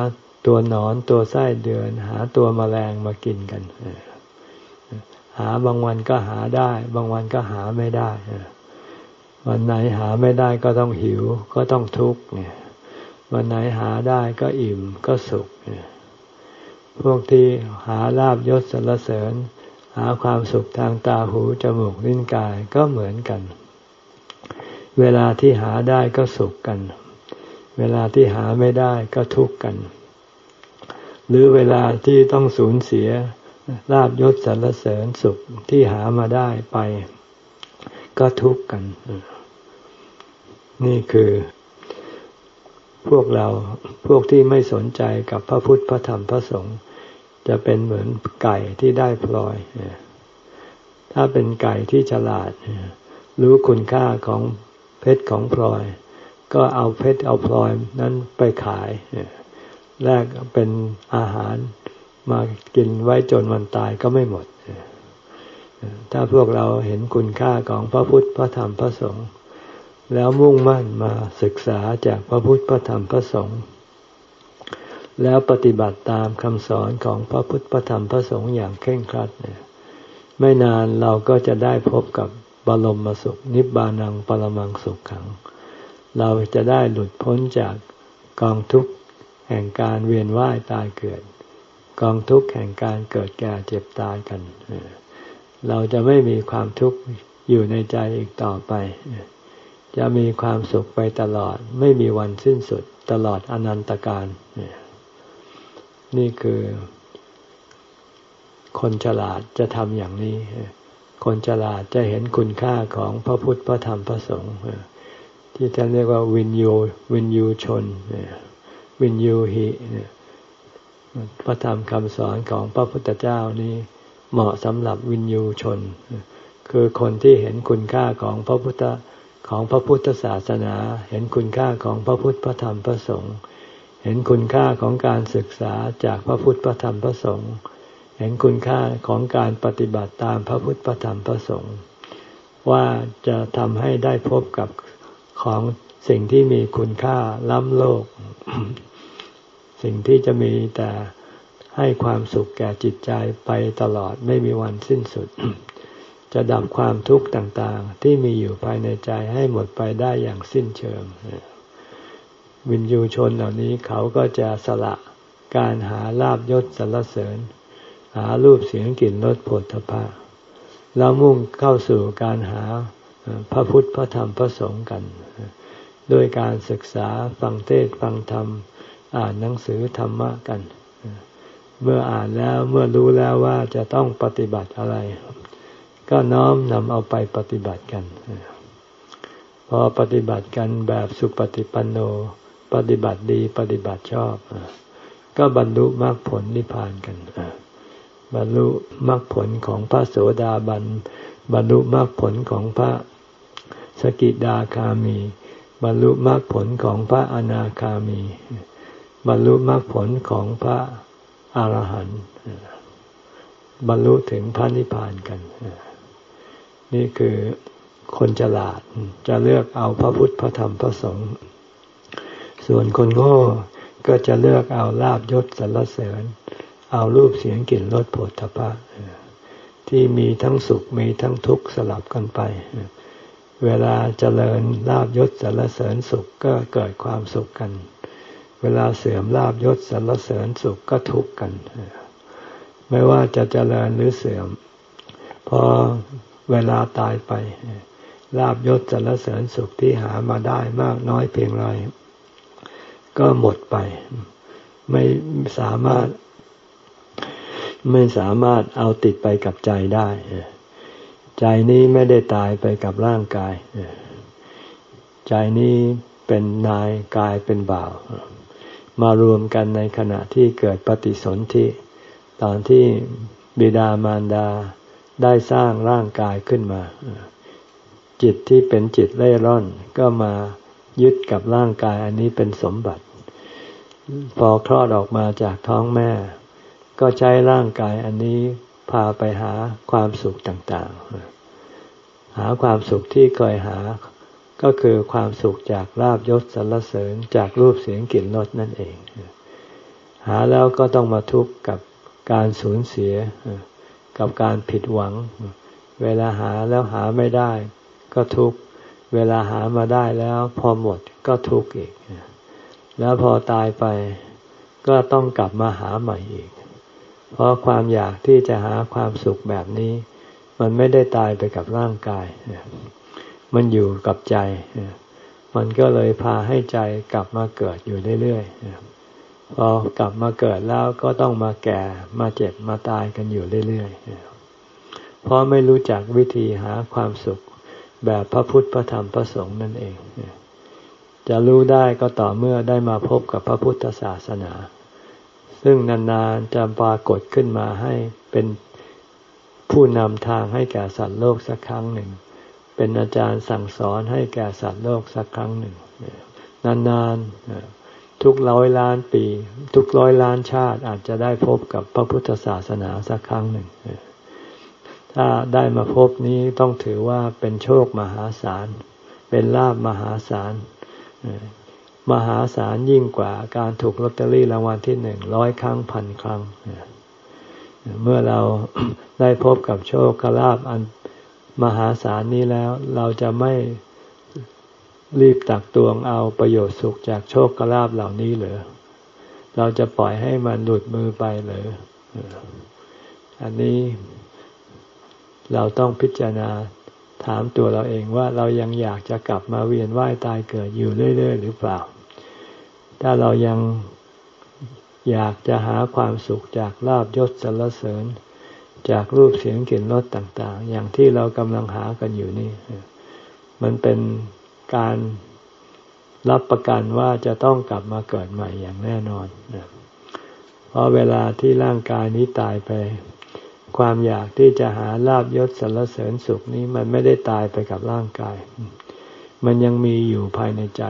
ตัวหนอนตัวไส้เดือน หาตัวมแมลงมากินกัน หาบางวันก็หาได้ บางวันก็หาไม่ได้ วันไหนหาไม่ได้ก็ต้องหิวก็ต้องทุกข์เนี่ย วันไหนหาได้ก็อิ่มก็สุขเนี่ยพวกที่หาลาบยศสรรเสริญ หาความสุขทางตาหูจมูกลิ้นกายก็เหมือนกัน เวลาที่หาได้ก็สุขกัน เวลาที่หาไม่ได้ก็ทุกข์กัน หรือเวลาที่ต้องสูญเสียลาบยศสรรเสริญสุขที่หามาได้ไป ก็ทุกข์กัน นี่คือ พวกเราพวกที่ไม่สนใจกับพระพุทธพระธรรมพระสงฆ์จะเป็นเหมือนไก่ที่ได้พลอย ถ้าเป็นไก่ที่ฉลาด รู้คุณค่าของเพชรของพลอย ก็เอาเพชรเอาพลอยนั้นไปขายแลกเป็นอาหารมากินไว้จนวันตายก็ไม่หมด ถ้าพวกเราเห็นคุณค่าของพระพุทธพระธรรมพระสงฆ์ แล้วมุ่งมั่นมาศึกษาจากพระพุทธพระธรรมพระสงฆ์แล้วปฏิบัติตามคำสอนของพระพุทธพระธรรมพระสงฆ์อย่างเคร่งครัดเนี่ยไม่นานเราก็จะได้พบกับบรมสุข นิบานังปรมังสุขขัง เราจะได้หลุดพ้นจากกองทุกข์แห่งการเวียนว่ายตายเกิด กองทุกข์แห่งการเกิดแก่เจ็บตายกัน เราจะไม่มีความทุกข์อยู่ในใจอีกต่อไป จะมีความสุขไปตลอด ไม่มีวันสิ้นสุดตลอดอนันตการนี่นี่คือ คนฉลาดจะทำอย่างนี้ คนฉลาดจะเห็นคุณค่าของพระพุทธพระธรรมพระสงฆ์ที่ท่านเรียกว่าวินยูวินยูชนวินยูหิพระธรรมคำสอนของพระพุทธเจ้านี้เหมาะสำหรับวินยูชน คือคนที่เห็นคุณค่าของพระพุทธ ของพระพุทธศาสนา เห็นคุณค่าของพระพุทธพระธรรมพระสงฆ์เห็นคุณค่าของการศึกษาจากพระพุทธพระธรรมพระสงฆ์เห็นคุณค่าของการปฏิบัติตามพระพุทธพระธรรมพระสงฆ์ว่าจะทำให้ได้พบกับของสิ่งที่มีคุณค่าล้ำโลก สิ่งที่จะมีแต่ให้ความสุขแก่จิตใจไปตลอดไม่มีวันสิ้นสุด จะดับความทุกข์ต่างๆ ที่มีอยู่ภายในใจให้หมดไปได้อย่างสิ้นเชิง วินยูชนเหล่านี้เขาก็จะสละการหาลาบยศสรรเสริญ หารูปเสียงกลิ่นรสผลทพะแล้วมุ่งเข้าสู่การหาพระพุทธพระธรรมพระสงฆ์กัน ด้วยการศึกษาฟังเทศฟังธรรม อ่านหนังสือธรรมะกัน เมื่ออ่านแล้วเมื่อรู้แล้วว่าจะต้องปฏิบัติอะไร ก็น้อมนำเอาไปปฏิบัติกัน พอปฏิบัติกันแบบสุปฏิปันโน ปฏิบัติดีปฏิบัติชอบ ก็บรรลุมรรคผลนิพพานกันบรรลุมรรคผลของพระโสดาบัน บรรลุมรรคผลของพระสกิดาคามี บรรลุมรรคผลของพระอนาคามี บรรลุมรรคผลของพระอรหันต์บรรลุถึงพระนิพพานกัน นี่คือคนฉลาดจะเลือกเอาพระพุทธพระธรรมพระสงฆ์ส่วนคนโง่ก็จะเลือกเอาลาบยศสรรเสริญ เอารูปเสียงกลิ่นรสผลทพะที่มีทั้งสุขมีทั้งทุกข์สลับกันไป เวลาเจริญลาบยศสรรเสริญสุขก็เกิดความสุขกัน เวลาเสื่อมลาบยศสรรเสริญสุขก็ทุกข์กัน ไม่ว่าจะเจริญหรือเสื่อม พอ เวลาตายไปลาบยศสรรเสริญสุขที่หามาได้มากน้อยเพียงไรก็หมดไป ไม่สามารถ ไม่สามารถเอาติดไปกับใจได้ใจนี้ไม่ได้ตายไปกับร่างกายใจนี้เป็นนายกายเป็นบ่าว มารวมกันในขณะที่เกิดปฏิสนธิตอนที่บิดามารดา ได้สร้างร่างกายขึ้นมา จิตที่เป็นจิตเล่ร่อนก็มายึดกับร่างกายอันนี้เป็นสมบัติ พอคลอดออกมาจากท้องแม่ ก็ใช้ร่างกายอันนี้พาไปหาความสุขต่างๆ หาความสุขที่เคยหาก็คือความสุขจากลาบยศสรรเสริญจากรูปเสียงกลิ่นรสนั่นเอง หาแล้วก็ต้องมาทุกข์กับการสูญเสีย กับการผิดหวัง เวลาหาแล้วหาไม่ได้ ก็ทุกข์เวลาหามาได้แล้ว พอหมดก็ทุกข์อีก แล้วพอตายไปก็ต้องกลับมาหาใหม่อีก เพราะความอยากที่จะหาความสุขแบบนี้ มันไม่ได้ตายไปกับร่างกาย มันอยู่กับใจ มันก็เลยพาให้ใจกลับมาเกิดอยู่เรื่อยๆ พอกลับมาเกิดแล้วก็ต้องมาแก่มาเจ็บมาตายกันอยู่เรื่อยๆ เพราะไม่รู้จักวิธีหาความสุขแบบพระพุทธพระธรรมพระสงฆ์นั่นเอง จะรู้ได้ก็ต่อเมื่อได้มาพบกับพระพุทธศาสนา ซึ่งนานๆจะปรากฏขึ้นมาให้เป็นผู้นำทางให้แก่สัตว์โลกสักครั้งหนึ่ง เป็นอาจารย์สั่งสอนให้แก่สัตว์โลกสักครั้งหนึ่ง นานๆ ทุกร้อยล้านปี ทุกร้อยล้านชาติอาจจะได้พบกับพระพุทธศาสนาสักครั้งหนึ่ง ถ้าได้มาพบนี้ต้องถือว่าเป็นโชคมหาศาล เป็นลาบมหาศาล มหาศาลยิ่งกว่าการถูกลอตเตอรี่รางวัลที่หนึ่งร้อยครั้งพันครั้ง เมื่อเราได้พบกับโชคลาภอันมหาศาลนี้แล้วเราจะไม่ รีบตักตวงเอาประโยชน์สุขจากโชคลาภเหล่านี้เหรือเราจะปล่อยให้มันหลุดมือไปเหรืออันนี้เราต้องพิจารณาถามตัวเราเองว่าเรายังอยากจะกลับมาเวียนว่ายตายเกิดอยู่เรื่อย ๆ หรือเปล่า ถ้าเรายังอยากจะหาความสุขจากลาบยศสรรเสริญ จากรูปเสียงกลิ่นรสต่าง ๆ อย่างที่เรากำลังหากันอยู่นี่ มันเป็น การรับประกันว่าจะต้องกลับมาเกิดใหม่อย่างแน่นอนเพราะเวลาที่ร่างกายนี้ตายไป ความอยากที่จะหาลาบยศสรรเสริญสุขนี้มันไม่ได้ตายไปกับร่างกาย มันยังมีอยู่ภายในใจ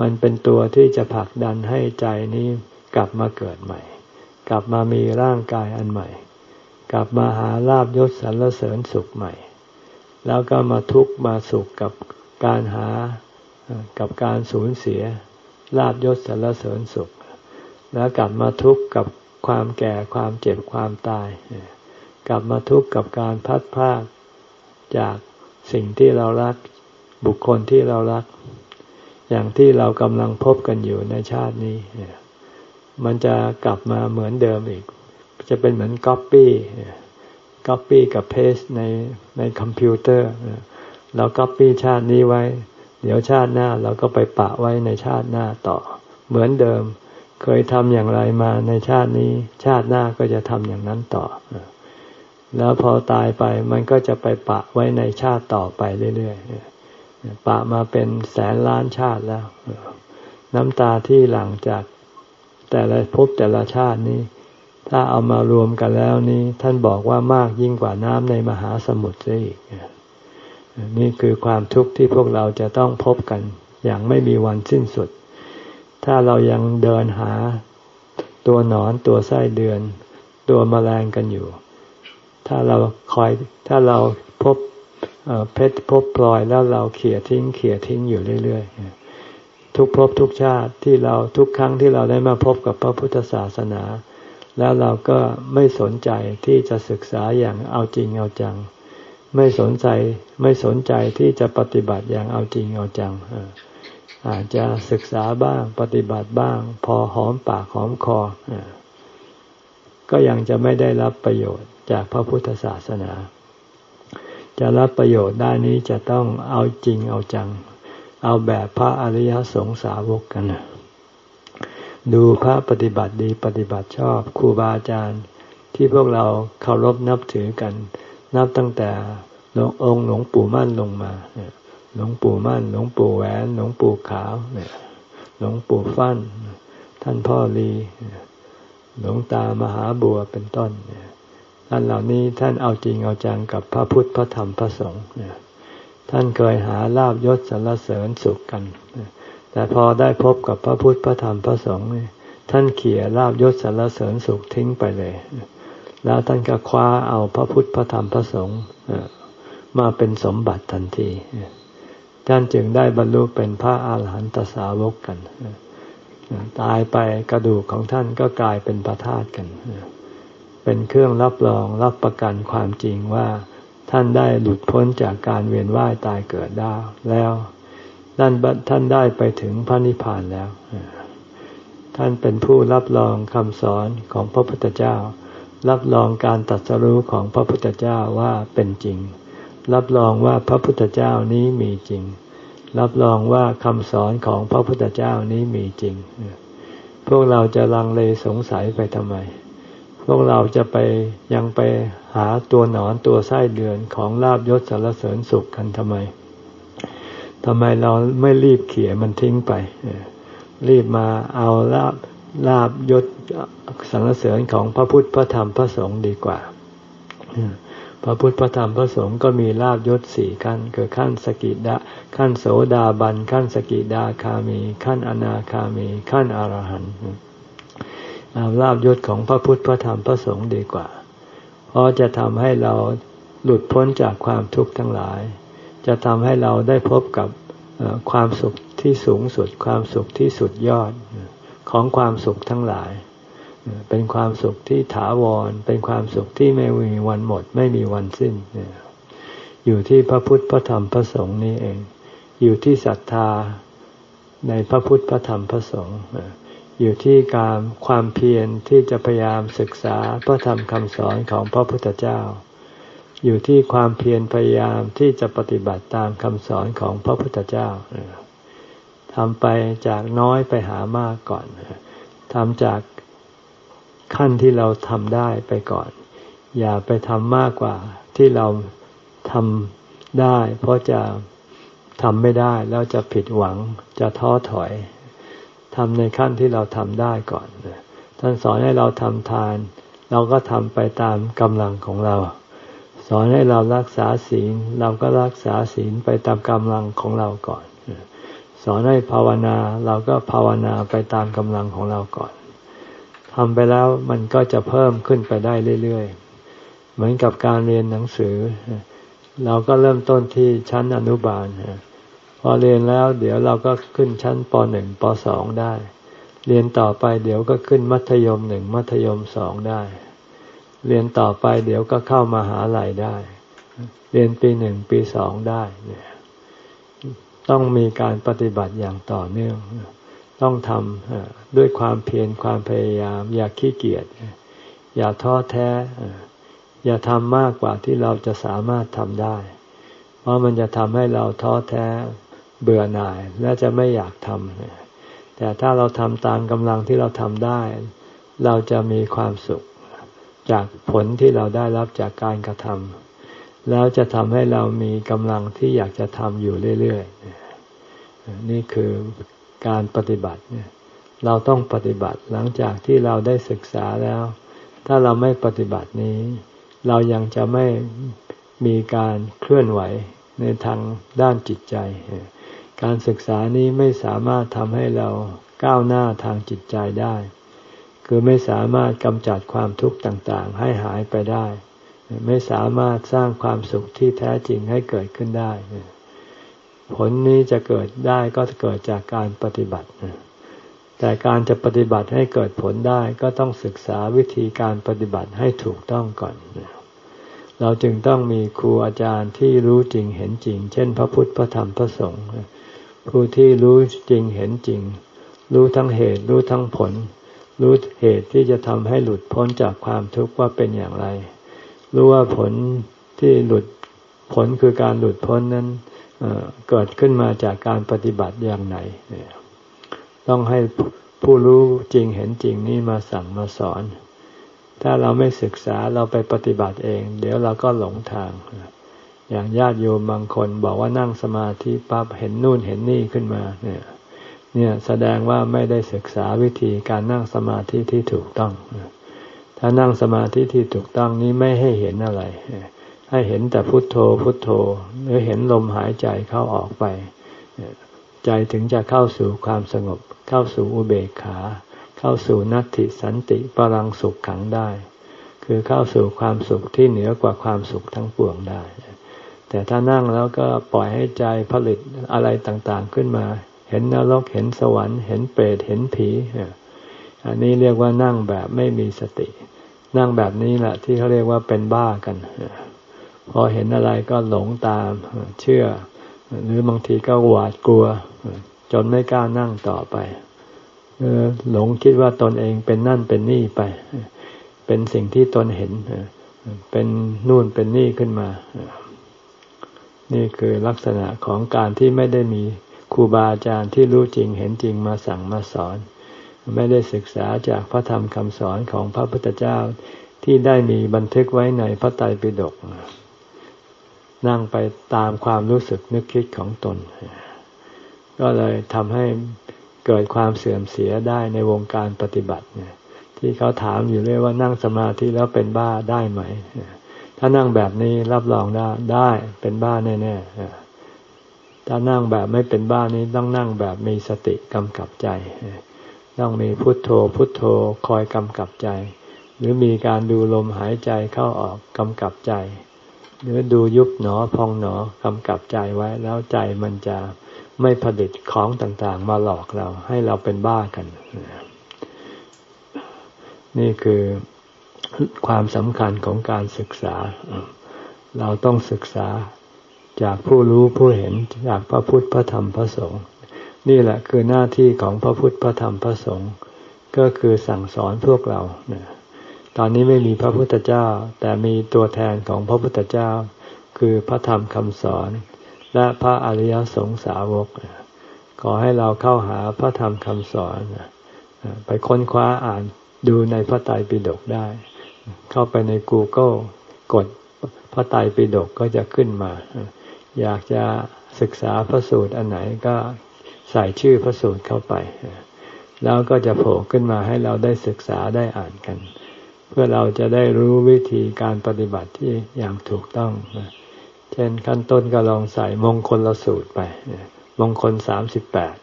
มันเป็นตัวที่จะผลักดันให้ใจนี้กลับมาเกิดใหม่ กลับมามีร่างกายอันใหม่ กลับมาหาลาบยศสรรเสริญสุขใหม่ แล้วก็มาทุกข์มาสุขกับ การหากับการสูญเสียลาบยศสารเสริญสุข แล้วกลับมาทุกข์กับความแก่ความเจ็บความตาย กลับมาทุกข์กับการพลัดพรากจากสิ่งที่เรารักบุคคลที่เรารัก อย่างที่เรากำลังพบกันอยู่ในชาตินี้ มันจะกลับมาเหมือนเดิมอีก จะเป็นเหมือน copy copy กับ paste ในในคอมพิวเตอร์ เราก๊อปปี้ชาตินี้ไว้ เดี๋ยวชาติหน้าเราก็ไปปะไว้ในชาติหน้าต่อ เหมือนเดิม เคยทำอย่างไรมาในชาตินี้ ชาติหน้าก็จะทำอย่างนั้นต่อ แล้วพอตายไปมันก็จะไปปะไว้ในชาติต่อไปเรื่อยๆปะมาเป็นแสนล้านชาติแล้ว น้ำตาที่หลังจากแต่ละภพแต่ละชาตินี้ ถ้าเอามารวมกันแล้วนี้ ท่านบอกว่ามากยิ่งกว่าน้ำในมหาสมุทรซะอีก นี่คือความทุกข์ที่พวกเราจะต้องพบกัน อย่างไม่มีวันสิ้นสุด ถ้าเรายังเดินหาตัวหนอนตัวไส้เดือน ตัวมแมลงกันอยู่ ถ้าเราคอยถ้าเราพบเพชรพบพลอยแล้วเราเขี่ยทิ้งเขี่ยทิ้งอยู่เรื่อยๆทุกภพทุกชาติที่เราทุกครั้งที่เราได้มาพบกับพระพุทธศาสนา แล้วเราก็ไม่สนใจที่จะศึกษาอย่างเอาจริงเอาจัง ไม่สนใจไม่สนใจที่จะปฏิบัติอย่างเอาจริงเอาจังอาจจะศึกษาบ้างปฏิบัติบ้าง พอหอมปากหอมคอก็ยังจะไม่ได้รับประโยชน์จากพระพุทธศาสนา จะรับประโยชน์ได้นี้จะต้องเอาจริงเอาจัง เอาแบบพระอริยสงสาวกกันดูพระปฏิบัติดีปฏิบัติชอบครูบาอาจารย์ที่พวกเราเคารพนับถือกัน นับตั้งแต่หลวงองค์หลวงปู่มั่นลงมาหลวงปู่มั่น หลวงปู่แหวน หลวงปู่ขาวหลวงปู่ฟั่น ท่านพ่อรีหลวงตามหาบัวเป็นต้นท่านเหล่านี้ท่านเอาจริงเอาจังกับพระพุทธพระธรรมพระสงฆ์ท่านเคยหาลาบยศสรรเสริญสุขกัน แต่พอได้พบกับพระพุทธพระธรรมพระสงฆ์ท่านเขี่ยลาบยศสรรเสริญสุขทิ้งไปเลย แล้วท่านก็คว้าเอาพระพุทธพระธรรมพระสงฆ์มาเป็นสมบัติทันที ท่านจึงได้บรรลุเป็นพระอาหารหันตสาวกกัน ตายไปกระดูกของท่านก็กลายเป็นพระธาตุกัน เป็นเครื่องรับรองรับประกันความจริงว่าท่านได้หลุดพ้นจากการเวียนว่ายตายเกิดได้แล้วท่านท่านได้ไปถึงพระนิพพานแล้ว ท่านเป็นผู้รับรองคำสอนของพระพุทธเจ้า รับรองการตัดสรู้ของพระพุทธเจ้าว่าเป็นจริง รับรองว่าพระพุทธเจ้านี้มีจริง รับรองว่าคำสอนของพระพุทธเจ้านี้มีจริง พวกเราจะลังเลสงสัยไปทำไม พวกเราจะไปยังไปหาตัวหนอนตัวไส้เดือนของลาบยศสารเสริญสุขกันทำไมทำไมเราไม่รีบเขี่ยมันทิ้งไป รีบมาเอาลาบ ลาบยศสรรเสริญของพระพุทธพระธรรมพระสงฆ์ดีกว่า พระพุทธพระธรรมพระสงฆ์ก็มีลาบยศสี่ขั้นคือขั้นสกิดาขั้นโสดาบัน ขั้นสกิดาคามี ขั้นอนาคามี ขั้นอรหันต์ลาบยศของพระพุทธพระธรรมพระสงฆ์ดีกว่า เพราะจะทำให้เราหลุดพ้นจากความทุกข์ทั้งหลาย จะทำให้เราได้พบกับความสุขที่สูงสุดความสุขที่สุดยอด ของความสุขทั้งหลาย เป็นความสุขที่ถาวร เป็นความสุขที่ไม่มีวันหมด ไม่มีวันสิ้น อยู่ที่พระพุทธพระธรรมพระสงฆ์นี้เอง อยู่ที่ศรัทธาในพระพุทธพระธรรมพระสงฆ์อยู่ที่การความเพียรที่จะพยายามศึกษาพระธรรมคำสอนของพระพุทธเจ้า อยู่ที่ความเพียรพยายามที่จะปฏิบัติตามคำสอนของพระพุทธเจ้า ทำไปจากน้อยไปหามากก่อนทำจากขั้นที่เราทำได้ไปก่อน อย่าไปทำมากกว่าที่เราทำได้ เพราะจะทำไม่ได้แล้วจะผิดหวังจะท้อถอยทำในขั้นที่เราทำได้ก่อนท่านสอนให้เราทำทาน เราก็ทำไปตามกำลังของเรา สอนให้เรารักษาศีล เราก็รักษาศีลไปตามกำลังของเราก่อน อนให้ภาวนาเราก็ภาวนาไปตามกำลังของเราก่อนทำไปแล้วมันก็จะเพิ่มขึ้นไปได้เรื่อยๆ เหมือนกับการเรียนหนังสือ เราก็เริ่มต้นที่ชั้นอนุบาลพอเรียนแล้ว เดี๋ยวเราก็ขึ้นชั้นปหนึ่งปสองได้ เรียนต่อไปเดี๋ยวก็ขึ้นมัธยมหนึ่งมัธยมสองได้ เรียนต่อไปเดี๋ยวก็เข้ามาหาลัยได้ เรียนปีหนึ่งปีสองได้เนี่ย ต้องมีการปฏิบัติอย่างต่อเนื่อง ต้องทำด้วยความเพียรความพยายาม อย่าขี้เกียจอย่าท้อแท้ อย่าทำมากกว่าที่เราจะสามารถทำได้ เพราะมันจะทำให้เราท้อแท้เบื่อหน่ายและจะไม่อยากทำแต่ถ้าเราทำตามกำลังที่เราทำได้ เราจะมีความสุข จากผลที่เราได้รับจากการกระทำ แล้วจะทำให้เรามีกำลังที่อยากจะทำอยู่เรื่อยๆ นี่คือการปฏิบัติเราต้องปฏิบัติหลังจากที่เราได้ศึกษาแล้ว ถ้าเราไม่ปฏิบัตินี้ เรายังจะไม่มีการเคลื่อนไหวในทางด้านจิตใจ การศึกษานี้ไม่สามารถทำให้เราก้าวหน้าทางจิตใจได้ คือไม่สามารถกำจัดความทุกข์ต่างๆ ให้หายไปได้ ไม่สามารถสร้างความสุขที่แท้จริงให้เกิดขึ้นได้ ผลนี้จะเกิดได้ก็เกิดจากการปฏิบัติ แต่การจะปฏิบัติให้เกิดผลได้ก็ต้องศึกษาวิธีการปฏิบัติให้ถูกต้องก่อน เราจึงต้องมีครูอาจารย์ที่รู้จริงเห็นจริง เช่น พระพุทธพระธรรมพระสงฆ์ผู้ที่รู้จริงเห็นจริง รู้ทั้งเหตุรู้ทั้งผล รู้เหตุที่จะทำให้หลุดพ้นจากความทุกข์ว่าเป็นอย่างไร รู้ว่าผลที่หลุดผลคือการหลุดพ้นนั้นเกิดขึ้นมาจากการปฏิบัติอย่างไหนต้องให้ผู้รู้จริงเห็นจริงนี่มาสั่งมาสอน ถ้าเราไม่ศึกษาเราไปปฏิบัติเอง เดี๋ยวเราก็หลงทาง อย่างญาติโยมบางคนบอกว่านั่งสมาธิปั๊บเห็นนู่นเห็นนี่ขึ้นมาเนี่ยเนี่ยแสดงว่าไม่ได้ศึกษาวิธีการนั่งสมาธิที่ถูกต้อง ถ้านั่งสมาธิที่ถูกต้องนี้ไม่ให้เห็นอะไร ให้เห็นแต่พุทโธพุทโธ หรือเห็นลมหายใจเข้าออกไป ใจถึงจะเข้าสู่ความสงบ เข้าสู่อุเบกขา เข้าสู่นัตติสันติปรังสุขขังได้ คือเข้าสู่ความสุขที่เหนือกว่าความสุขทั้งปวงได้ แต่ถ้านั่งแล้วก็ปล่อยให้ใจผลิตอะไรต่างๆขึ้นมา เห็นนรกเห็นสวรรค์ เห็นเปรตเห็นผี อันนี้เรียกว่านั่งแบบไม่มีสติ นั่งแบบนี้แหละที่เขาเรียกว่าเป็นบ้ากัน พอเห็นอะไรก็หลงตามเชื่อ หรือบางทีก็หวาดกลัว จนไม่กล้านั่งต่อไปหลงคิดว่าตนเองเป็นนั่นเป็นนี่ไป เป็นสิ่งที่ตนเห็น เป็นนู่นเป็นนี่ขึ้นมา นี่คือลักษณะของการที่ไม่ได้มีครูบาอาจารย์ที่รู้จริงเห็นจริงมาสั่งมาสอน ไม่ได้ศึกษาจากพระธรรมคำสอนของพระพุทธเจ้าที่ได้มีบันทึกไว้ในพระไตรปิฎกนั่งไปตามความรู้สึกนึกคิดของตน ก็เลยทำให้เกิดความเสื่อมเสียได้ในวงการปฏิบัติที่เขาถามอยู่เรื่อยว่านั่งสมาธิแล้วเป็นบ้าได้ไหม ถ้านั่งแบบนี้รับรองได้ได้เป็นบ้าแน่ๆถ้านั่งแบบไม่เป็นบ้านี้ต้องนั่งแบบมีสติกำกับใจ ต้องมีพุทโธพุทโธคอยกำกับใจ หรือมีการดูลมหายใจเข้าออกกำกับใจ หรือดูยุบหนอพองหนอกำกับใจไว้แล้วใจมันจะไม่ผลิตของต่างๆ มาหลอกเราให้เราเป็นบ้ากัน นี่คือความสำคัญของการศึกษา เราต้องศึกษาจากผู้รู้ผู้เห็นจากพระพุทธพระธรรมพระสงฆ์ นี่แหละคือหน้าที่ของพระพุทธพระธรรมพระสงฆ์ก็คือสั่งสอนพวกเราตอนนี้ไม่มีพระพุทธเจ้า แต่มีตัวแทนของพระพุทธเจ้า คือพระธรรมคำสอน และพระอริยสงสาวก ขอให้เราเข้าหาพระธรรมคำสอน ไปค้นคว้าอ่านดูในพระไตรปิฎกได้ เข้าไปใน Google กดพระไตรปิฎกก็จะขึ้นมา อยากจะศึกษาพระสูตรอันไหนก็ ใส่ชื่อพระสูตรเข้าไป แล้วก็จะโผล่ขึ้นมาให้เราได้ศึกษาได้อ่านกัน เพื่อเราจะได้รู้วิธีการปฏิบัติที่อย่างถูกต้อง เช่นขั้นต้นก็ลองใส่มงคลละสูตรไป มงคลสามสิบแปด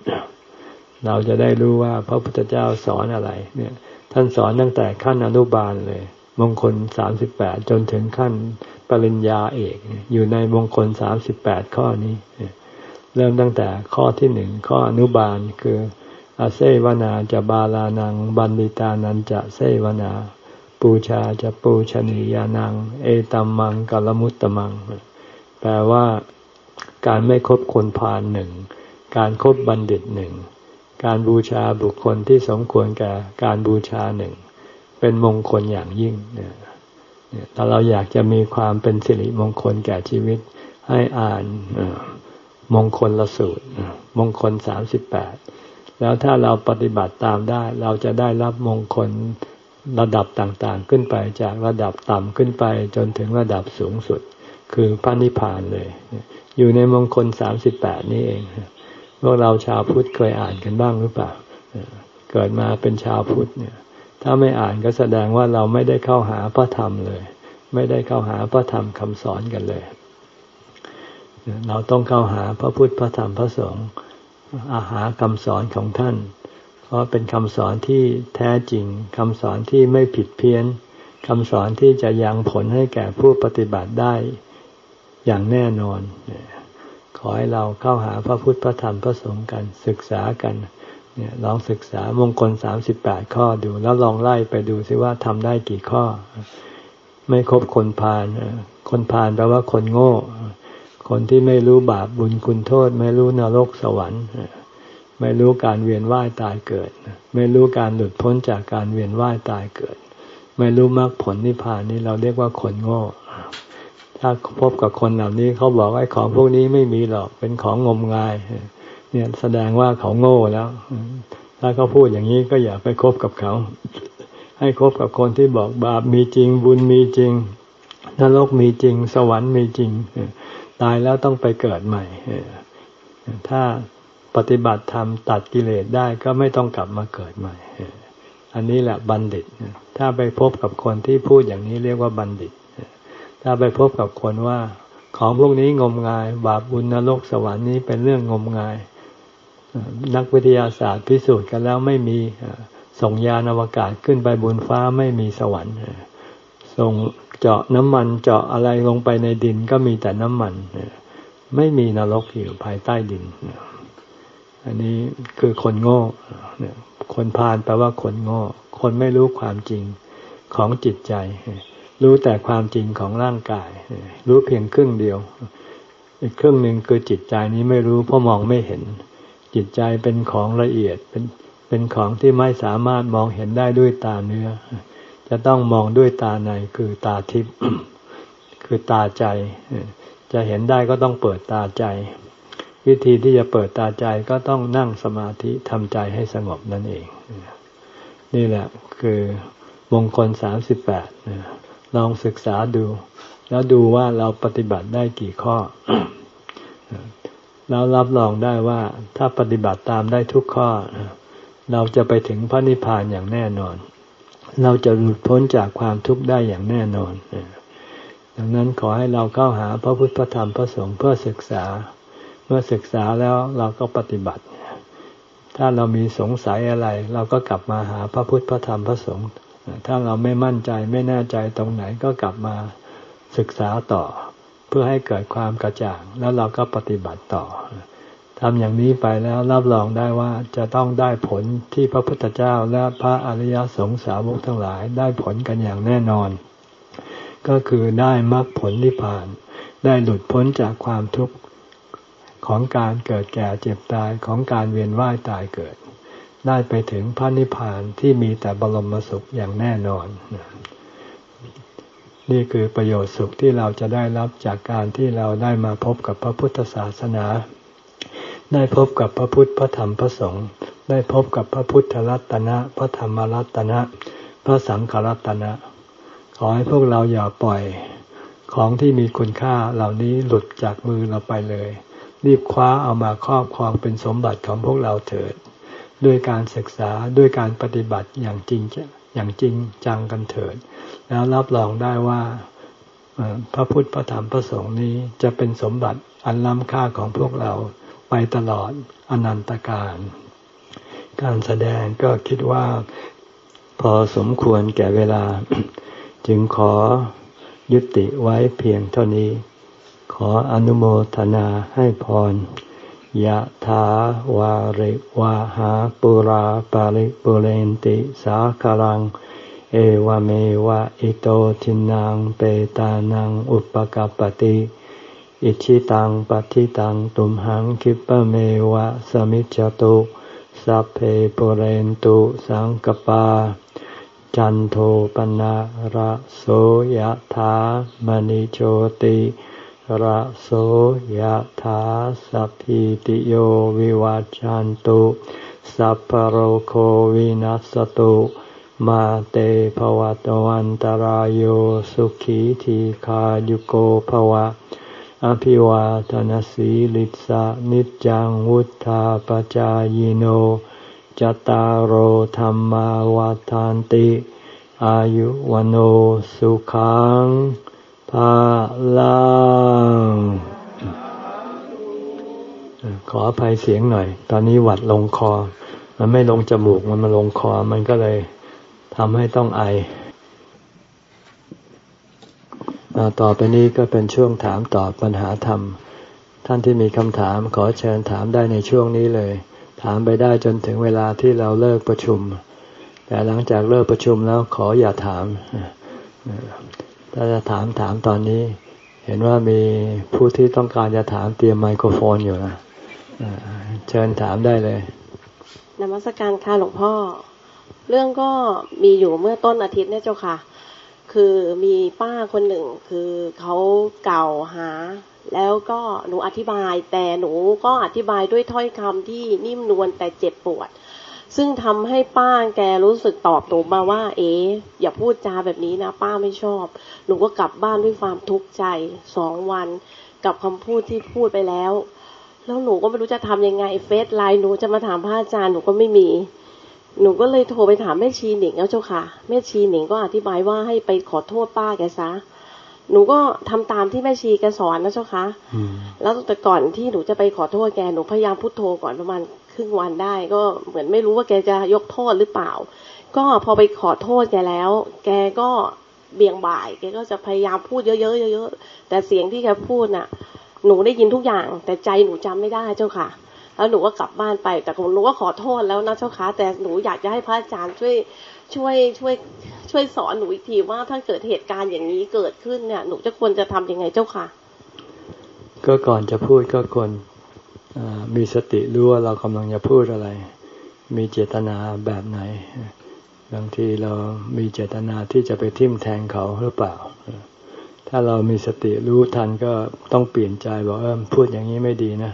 เราจะได้รู้ว่าพระพุทธเจ้าสอนอะไร เนี่ย ท่านสอนตั้งแต่ขั้นอนุบาลเลย มงคลสามสิบแปดจนถึงขั้นปริญญาเอก อยู่ในมงคลสามสิบแปดข้อนี้ เริ่มตั้งแต่ข้อที่หนึ่งข้ออนุบาลคืออาเซวนาจะบาลานัง บันดิตานันจะเซวนา ปูชาจะปูชนียานัง เอตัมมังกัลมุตตมัง แปลว่าการไม่คบคนพาลหนึ่ง การครบบัณฑิตหนึ่ง การบูชาบุคคลที่สมควรแก่การบูชาหนึ่ง เป็นมงคลอย่างยิ่งเนี่ยถ้าเราอยากจะมีความเป็นสิริมงคลแก่ชีวิตให้อ่าน มงคลละสูตร มงคลสามสิบแปดแล้วถ้าเราปฏิบัติตามได้ เราจะได้รับมงคลระดับต่างๆ ขึ้นไปจากระดับต่ำขึ้นไปจนถึงระดับสูงสุด คือพระนิพพานเลย อยู่ในมงคลสามสิบแปดนี้เองพวกเราชาวพุทธเคยอ่านกันบ้างหรือเปล่าเกิดมาเป็นชาวพุทธเนี่ย ถ้าไม่อ่านก็แสดงว่าเราไม่ได้เข้าหาพระธรรมเลย ไม่ได้เข้าหาพระธรรมคำสอนกันเลย เราต้องเข้าหาพระพุทธพระธรรมพระสงฆ์อาหาคำสอนของท่าน เพราะเป็นคำสอนที่แท้จริงคำสอนที่ไม่ผิดเพี้ยนคำสอนที่จะยังผลให้แก่ผู้ปฏิบัติได้อย่างแน่นอน ขอให้เราเข้าหาพระพุทธพระธรรมพระสงฆ์กันศึกษากันเนี่ยลองศึกษามงคลสามสิบแปดข้อดู แล้วลองไล่ไปดูซิว่าทำได้กี่ข้อ ไม่ครบคนพาลคนพาลแปลว่าคนโง่ คนที่ไม่รู้บาปบุญคุณโทษ ไม่รู้นรกสวรรค์ ไม่รู้การเวียนว่ายตายเกิด ไม่รู้การหลุดพ้นจากการเวียนว่ายตายเกิด ไม่รู้มรรคผลนิพพานนี่เราเรียกว่าคนโง่ ถ้าพบกับคนเหล่านี้เขาบอกว่าของพวกนี้ไม่มีหรอกเป็นของงมงาย เนี่ยแสดงว่าเขาโง่แล้ว ถ้าเขาพูดอย่างนี้ก็อย่าไปคบกับเขา ให้คบกับคนที่บอกบาปมีจริงบุญมีจริงนรกมีจริง สวรรค์มีจริง ตายแล้วต้องไปเกิดใหม่ถ้าปฏิบัติธรรมตัดกิเลสได้ก็ไม่ต้องกลับมาเกิดใหม่ อันนี้แหละบัณฑิต ถ้าไปพบกับคนที่พูดอย่างนี้เรียกว่าบัณฑิต ถ้าไปพบกับคนว่าของพวกนี้งมงาย บาปบุญนรกสวรรค์นี้เป็นเรื่องงมงาย นักวิทยาศาสตร์พิสูจน์กันแล้วไม่มีส่งยานอวกาศขึ้นไปบนฟ้าไม่มีสวรรค์ส่ง เจาะน้ำมันเจาะอะไรลงไปในดินก็มีแต่น้ำมัน ไม่มีนรกอยู่ภายใต้ดิน อันนี้คือคนโง่คนพาลแปลว่าคนโง่ คนไม่รู้ความจริงของจิตใจ รู้แต่ความจริงของร่างกาย รู้เพียงครึ่งเดียว อีกครึ่งหนึ่งคือจิตใจนี้ไม่รู้เพราะมองไม่เห็น จิตใจเป็นของละเอียดเป็นเป็นของที่ไม่สามารถมองเห็นได้ด้วยตาเนื้อ จะต้องมองด้วยตาในคือตาทิพย์คือตาใจ จะเห็นได้ก็ต้องเปิดตาใจ วิธีที่จะเปิดตาใจก็ต้องนั่งสมาธิทำใจให้สงบนั่นเอง นี่แหละคือมงคลสามสิบแปดลองศึกษาดู แล้วดูว่าเราปฏิบัติได้กี่ข้อ แล้วรับรองได้ว่าถ้าปฏิบัติตามได้ทุกข้อ เราจะไปถึงพระนิพพานอย่างแน่นอน เราจะหลุดพ้นจากความทุกข์ได้อย่างแน่นอน ดังนั้นขอให้เราเข้าหาพระพุทธพระธรรมพระสงฆ์เพื่อศึกษา เมื่อศึกษาแล้วเราก็ปฏิบัติ ถ้าเรามีสงสัยอะไร เราก็กลับมาหาพระพุทธพระธรรมพระสงฆ์ถ้าเราไม่มั่นใจไม่แน่ใจตรงไหนก็กลับมาศึกษาต่อ เพื่อให้เกิดความกระจ่าง แล้วเราก็ปฏิบัติต่อ ทำอย่างนี้ไปแล้วรับรองได้ว่าจะต้องได้ผลที่พระพุทธเจ้าและพระอริยสงสาวกทั้งหลายได้ผลกันอย่างแน่นอน ก็คือได้มรรคผลนิพพาน ได้หลุดพ้นจากความทุกข์ของการเกิดแก่เจ็บตายของการเวียนว่ายตายเกิด ได้ไปถึงพระนิพพานที่มีแต่บรมสุขอย่างแน่นอน นี่คือประโยชน์สุขที่เราจะได้รับจากการที่เราได้มาพบกับพระพุทธศาสนา ได้พบกับพระพุทธพระธรรมพระสงฆ์ได้พบกับพระพุทธรัตนะ พระธรรมรัตนะ พระสังฆรัตนะ ขอให้พวกเราอย่าปล่อยของที่มีคุณค่าเหล่านี้หลุดจากมือเราไปเลย รีบคว้าเอามาครอบครองเป็นสมบัติของพวกเราเถิด ด้วยการศึกษาด้วยการปฏิบัติอย่างจริงอย่างจริงจังกันเถิด แล้วรับรองได้ว่าพระพุทธพระธรรมพระสงฆ์นี้จะเป็นสมบัติอันล้ำค่าของพวกเรา ตลอดอนันตการ การแสดงก็คิดว่าพอสมควรแก่เวลา จึงขอยุติไว้เพียงเท่านี้ ขออนุโมทนาให้พรยะถาวาริวาหาปุราปาริปุเรนติสาคลัง เอวเมวะอิโตทินังเปตานังอุปกปติ อิชิตังปฏิตังตุมหังคิปะเมวะสมิจจตุสัพเพปเรนตุสังกปา จันโทปนะระโสยถามณิโชติระโสยถาสัพพิติโยวิวัจจันตุสัพพโรโควินัสตุมาเตภวัตวันตารโยสุขีทีขายุโกภวะ อภิวาทนสีลิสะนิจังวุธาปจายโนจตารโหธรรมาวาทานติ อายุวันสุขังภาลังขออภัยเสียงหน่อย ตอนนี้หวัดลงคอ มันไม่ลงจมูกมันมาลงคอ มันก็เลยทำให้ต้องไอ ต่อไปนี้ก็เป็นช่วงถามตอบปัญหาธรรม ท่านที่มีคำถามขอเชิญถามได้ในช่วงนี้เลย ถามไปได้จนถึงเวลาที่เราเลิกประชุม แต่หลังจากเลิกประชุมแล้วขออย่าถาม ถ้าจะถามถามตอนนี้ เห็นว่ามีผู้ที่ต้องการจะถามเตรียมไมโครโฟนอยู่นะเชิญถามได้เลยนมัสการค่ะหลวงพ่อ เรื่องก็มีอยู่เมื่อต้นอาทิตย์เนี่ยเจ้าค่ะ คือมีป้าคนหนึ่ง คือเขาเก่าหา แล้วก็หนูอธิบาย แต่หนูก็อธิบายด้วยถ้อยคำที่นิ่มนวลแต่เจ็บปวด ซึ่งทำให้ป้าแกรู้สึกตอบหนูมาว่า เอ๋อย่าพูดจาแบบนี้นะ ป้าไม่ชอบ หนูก็กลับบ้านด้วยความทุกข์ใจสองวัน กับคำพูดที่พูดไปแล้ว แล้วหนูก็ไม่รู้จะทำยังไงเฟซไลน์หนูจะมาถามพระอาจารย์หนูก็ไม่มี หนูก็เลยโทรไปถามแม่ชีหนิงแล้วเจ้าค่ะแม่ชีหนิงก็อธิบายว่าให้ไปขอโทษป้าแกซะหนูก็ทำตามที่แม่ชีแกสอนนะเจ้าค่ะแล้วแต่ก่อนที่หนูจะไปขอโทษแกหนูพยายามพุโทโธก่อนประมาณครึ่งวันได้ ก็เหมือนไม่รู้ว่าแกจะยกโทษหรือเปล่า ก็พอไปขอโทษแกแล้ว แกก็เบี่ยงบ่าย แกก็จะพยายามพูดเยอะๆเยอะๆแต่เสียงที่แกพูดน่ะ หนูได้ยินทุกอย่าง แต่ใจหนูจำไม่ได้เจ้าค่ะ แล้วหนูก็กลับบ้านไป แต่หนูก็ขอโทษแล้วนะเจ้าค่ะแต่หนูอยากจะให้พระอาจารย์ช่วยช่วยช่วยช่วยสอนหนูอีกทีว่าถ้าเกิดเหตุการณ์อย่างนี้เกิดขึ้นเนี่ย หนูจะควรจะทํำยังไงเจ้าค่ะก็ก่อนจะพูดก็ควรมีสติรู้ว่าเรากำลังจะพูดอะไร มีเจตนาแบบไหนบางทีเรามีเจตนาที่จะไปทิ่มแทงเขาหรือเปล่า ถ้าเรามีสติรู้ทันก็ต้องเปลี่ยนใจบอกเออพูดอย่างนี้ไม่ดีนะ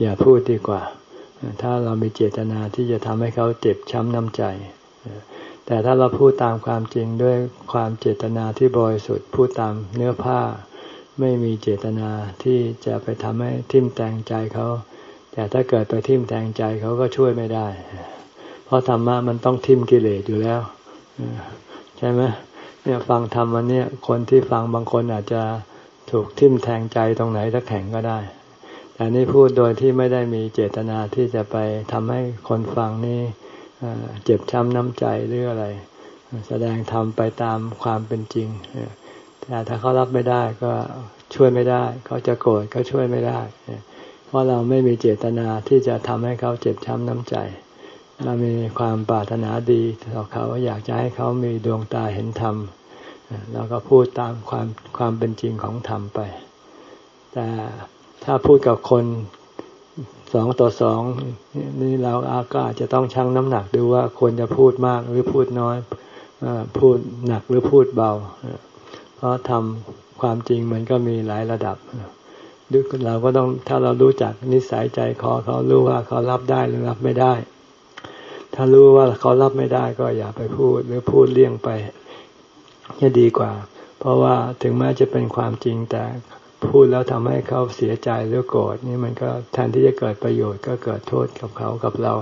อย่าพูดดีกว่า ถ้าเรามีเจตนาที่จะทำให้เขาเจ็บช้ำน้ำใจ แต่ถ้าเราพูดตามความจริงด้วยความเจตนาที่บริสุทธิ์พูดตามเนื้อผ้า ไม่มีเจตนาที่จะไปทำให้ทิ่มแทงใจเขา แต่ถ้าเกิดไปทิ่มแทงใจเขาก็ช่วยไม่ได้ เพราะธรรมะมันต้องทิ่มกิเลสอยู่แล้ว ใช่ไหมเนี่ยฟังธรรมวันนี้คนที่ฟังบางคนอาจจะถูกทิ่มแทงใจตรงไหนถ้าแข็งก็ได้ แต่นี่พูดโดยที่ไม่ได้มีเจตนาที่จะไปทำให้คนฟังนี่เจ็บช้ำน้ำใจหรืออะไร แสดงทำไปตามความเป็นจริงแต่ถ้าเขารับไม่ได้ก็ช่วยไม่ได้ เขาจะโกรธก็ช่วยไม่ได้ เพราะเราไม่มีเจตนาที่จะทำให้เขาเจ็บช้ำน้ำใจ เรามีความปรารถนาดีต่อเขาอยากจะให้เขามีดวงตาเห็นธรรมเราก็พูดตามความความเป็นจริงของธรรมไป แต่ ถ้าพูดกับคนสองต่อสองนี่เราก็อาจจะต้องชั่งน้ำหนักดูว่าควรจะพูดมากหรือพูดน้อยพูดหนักหรือพูดเบา เพราะทำความจริงมันก็มีหลายระดับเราก็ต้องถ้าเรารู้จักนิสัยใจคอเขารู้ว่าเขารับได้หรือรับไม่ได้ ถ้ารู้ว่าเขารับไม่ได้ก็อย่าไปพูดหรือพูดเลี่ยงไปจะดีกว่า เพราะว่าถึงแม้จะเป็นความจริงแต่ พูดแล้วทำให้เขาเสียใจหรือโกรธนี่มันก็แทนที่จะเกิดประโยชน์ก็เกิดโทษกับเขากับเรา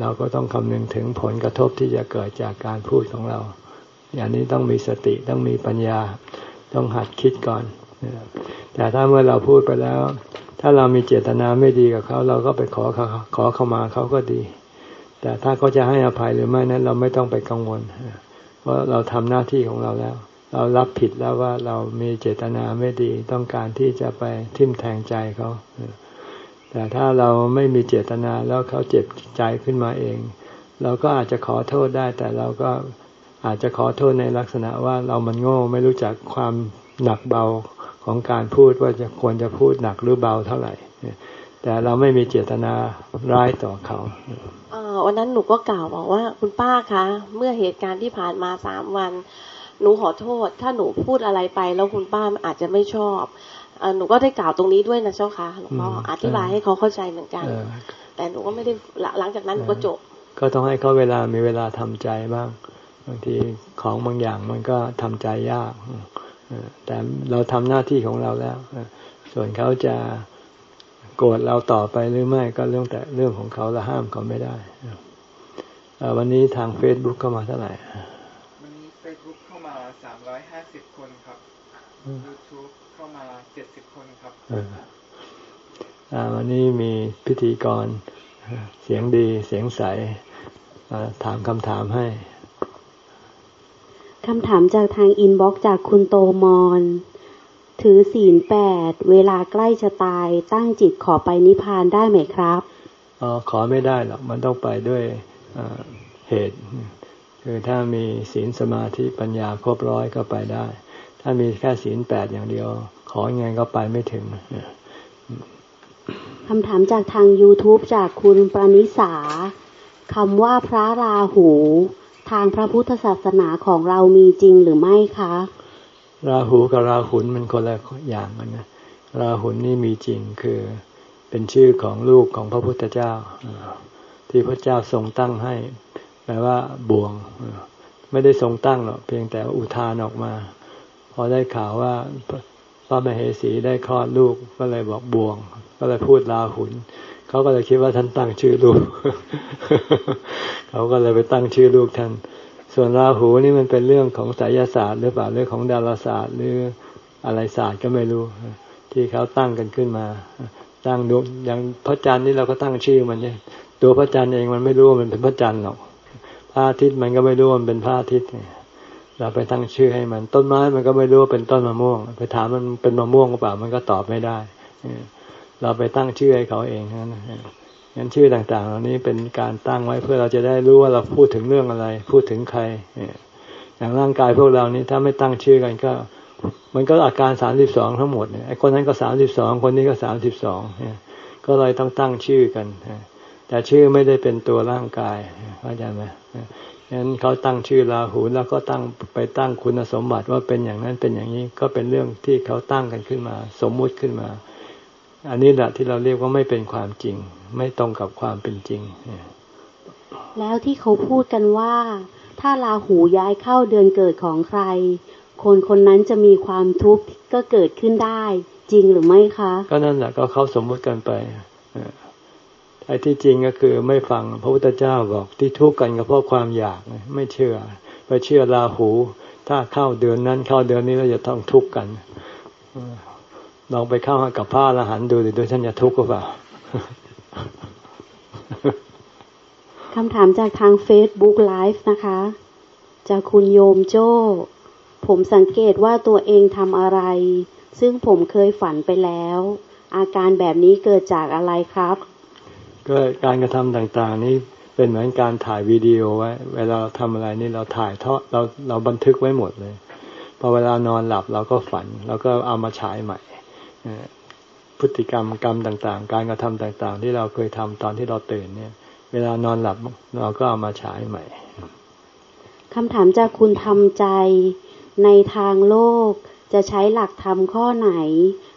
เราก็ต้องคำนึงถึงผลกระทบที่จะเกิดจากการพูดของเรา อย่างนี้ต้องมีสติต้องมีปัญญาต้องหัดคิดก่อน แต่ถ้าเมื่อเราพูดไปแล้ว ถ้าเรามีเจตนาไม่ดีกับเขาเราก็ไปขอขอเข้ามาเขาก็ดี แต่ถ้าเขาจะให้อภัยหรือไม่นั้นเราไม่ต้องไปกังวลเพราะเราทำหน้าที่ของเราแล้ว เรารับผิดแล้วว่าเรามีเจตนาไม่ดีต้องการที่จะไปทิ่มแทงใจเขาแต่ถ้าเราไม่มีเจตนาแล้วเขาเจ็บใจขึ้นมาเอง เราก็อาจจะขอโทษได้ แต่เราก็อาจจะขอโทษในลักษณะว่าเรามันโง่ไม่รู้จักความหนักเบาของการพูดว่าจะควรจะพูดหนักหรือเบาเท่าไหร่แต่เราไม่มีเจตนาร้ายต่อเขาวันนั้นหนูก็กล่าวบอกว่าคุณป้าคะ เมื่อเหตุการณ์ที่ผ่านมาสามวัน หนูขอโทษ ถ้าหนูพูดอะไรไป แล้วคุณป้าอาจจะไม่ชอบหนูก็ได้กล่าวตรงนี้ด้วยนะเจ้าค่ะหลวงพ่ออธิบายให้เขาเข้าใจเหมือนกัน แต่หนูก็ไม่ได้หลังจากนั้นหนูก็จบ ก็ต้องให้เขาเวลามีเวลาทำใจบ้างบางทีของบางอย่างมันก็ทำใจยากแต่เราทำหน้าที่ของเราแล้วส่วนเขาจะโกรธเราต่อไปหรือไม่ก็เรื่องแต่เรื่องของเขาเราห้ามเขาไม่ได้วันนี้ทางเฟซบุ๊กเข้ามาเท่าไหร่วันนี้เฟซบุ๊กเข้ามา สามร้อยห้าสิบคนครับยูทูบเข้ามาเจ็ดสิบคนครับวันนี้มีพิธีกรเสียงดีเสียงใสถามคำถามให้คำถามจากทางอินบ็อกจากคุณโตมอนถือศีลแปดเวลาใกล้จะตายตั้งจิตขอไปนิพพานได้ไหมครับอ๋อขอไม่ได้หรอกมันต้องไปด้วยเหตุ คือถ้ามีศีลสมาธิปัญญาครบร้อยก็ไปได้ ถ้ามีแค่ศีลแปดอย่างเดียว ขออยังไงก็ไปไม่ถึงคำถามจากทาง YouTube จากคุณปรณิสาคำว่าพระราหู ทางพระพุทธศาสนาของเรามีจริงหรือไม่คะ ราหูกับราหุนมันคนละอย่างกันนะราหุนนี่มีจริงคือเป็นชื่อของลูกของพระพุทธเจ้าที่พระเจ้าทรงตั้งให้ แปลว่าบ่วง ไม่ได้ทรงตั้งหรอกเพียงแต่อุทานออกมา พอได้ข่าวว่าพระมเหสีได้คลอดลูกก็เลยบอกบ่วง ก็เลยพูดราหุนเขาก็เลยคิดว่าท่านตั้งชื่อลูก เขาก็เลยไปตั้งชื่อลูกท่าน ส่วนราหูนี่มันเป็นเรื่องของไสยศาสตร์หรือเปล่าเรื่องของดาราศาสตร์หรืออะไรศาสตร์ก็ไม่รู้ ที่เขาตั้งกันขึ้นมา ตั้งดวงอย่างพระจันทร์นี่เราก็ตั้งชื่อมันเนี่ยตัวพระจันทร์เองมันไม่รู้ว่ามันเป็นพระจันทร์หรอก ระอาทิตย์มันก็ไม่รู้ว่ามันเป็นพระอาทิตย์เราไปตั้งชื่อให้มัน ต้นไม้มันก็ไม่รู้ว่าเป็นต้นมะม่วง ไปถามมันเป็นมะม่วงหรือเปล่ามันก็ตอบไม่ได้เราไปตั้งชื่อให้เขาเองนั่นงั้นชื่อต่างๆ เหล่านี้เป็นการตั้งไว้เพื่อเราจะได้รู้ว่าเราพูดถึงเรื่องอะไร พูดถึงใครอย่างร่างกายพวกเรานี้ถ้าไม่ตั้งชื่อกันก็ มันก็อาการสามสิบสองทั้งหมดไอ้คนนั้นก็สามสิบสองคนนี้ก็สามสิบสองก็เลยต้องตั้งชื่อกัน แต่ชื่อไม่ได้เป็นตัวร่างกายเข้าใจไหมงั้นเขาตั้งชื่อราหูแล้วก็ตั้งไปตั้งคุณสมบัติว่าเป็นอย่างนั้นเป็นอย่างนี้ก็เป็นเรื่องที่เขาตั้งกันขึ้นมา สมมุติขึ้นมา อันนี้แหละที่เราเรียกว่าไม่เป็นความจริง ไม่ตรงกับความเป็นจริง แล้วที่เขาพูดกันว่า ถ้าลาหูย้ายเข้าเดือนเกิดของใคร คนคนนั้นจะมีความทุกข์ก็เกิดขึ้นได้ จริงหรือไม่คะ ก็นั่นแหละก็เขาสมมติกันไป ไอ้ที่จริงก็คือไม่ฟังพระพุทธเจ้าบอกที่ทุกข์กันก็เพราะความอยากไม่เชื่อไปเชื่อลาหู ถ้าเข้าเดือนนั้น เข้าเดือนนี้เราจะต้องทุกข์กันลองไปเข้ากับพระอรหันต์ดูดิดูท่านจะทุกข์หรือเปล่าคำถามจากทางเฟซบุ๊กไลฟ์นะคะ จากคุณโยมโจ้ ผมสังเกตว่าตัวเองทำอะไร ซึ่งผมเคยฝันไปแล้ว อาการแบบนี้เกิดจากอะไรครับ ก็การกระทำต่างๆ นี้เป็นเหมือนการถ่ายวิดีโอไว้ เวลาเราทำอะไรนี่เราถ่ายทอดเราเราบันทึกไว้หมดเลย พอเวลานอนหลับเราก็ฝันเราก็เอามาฉายใหม่พฤติกรรมกรรมต่างๆ การกระทำต่างๆ ที่เราเคยทำตอนที่เราตื่นเนี่ย เวลานอนหลับเราก็เอามาฉายใหม่คำถามจากคุณทำใจในทางโลกจะใช้หลักธรรมข้อไหน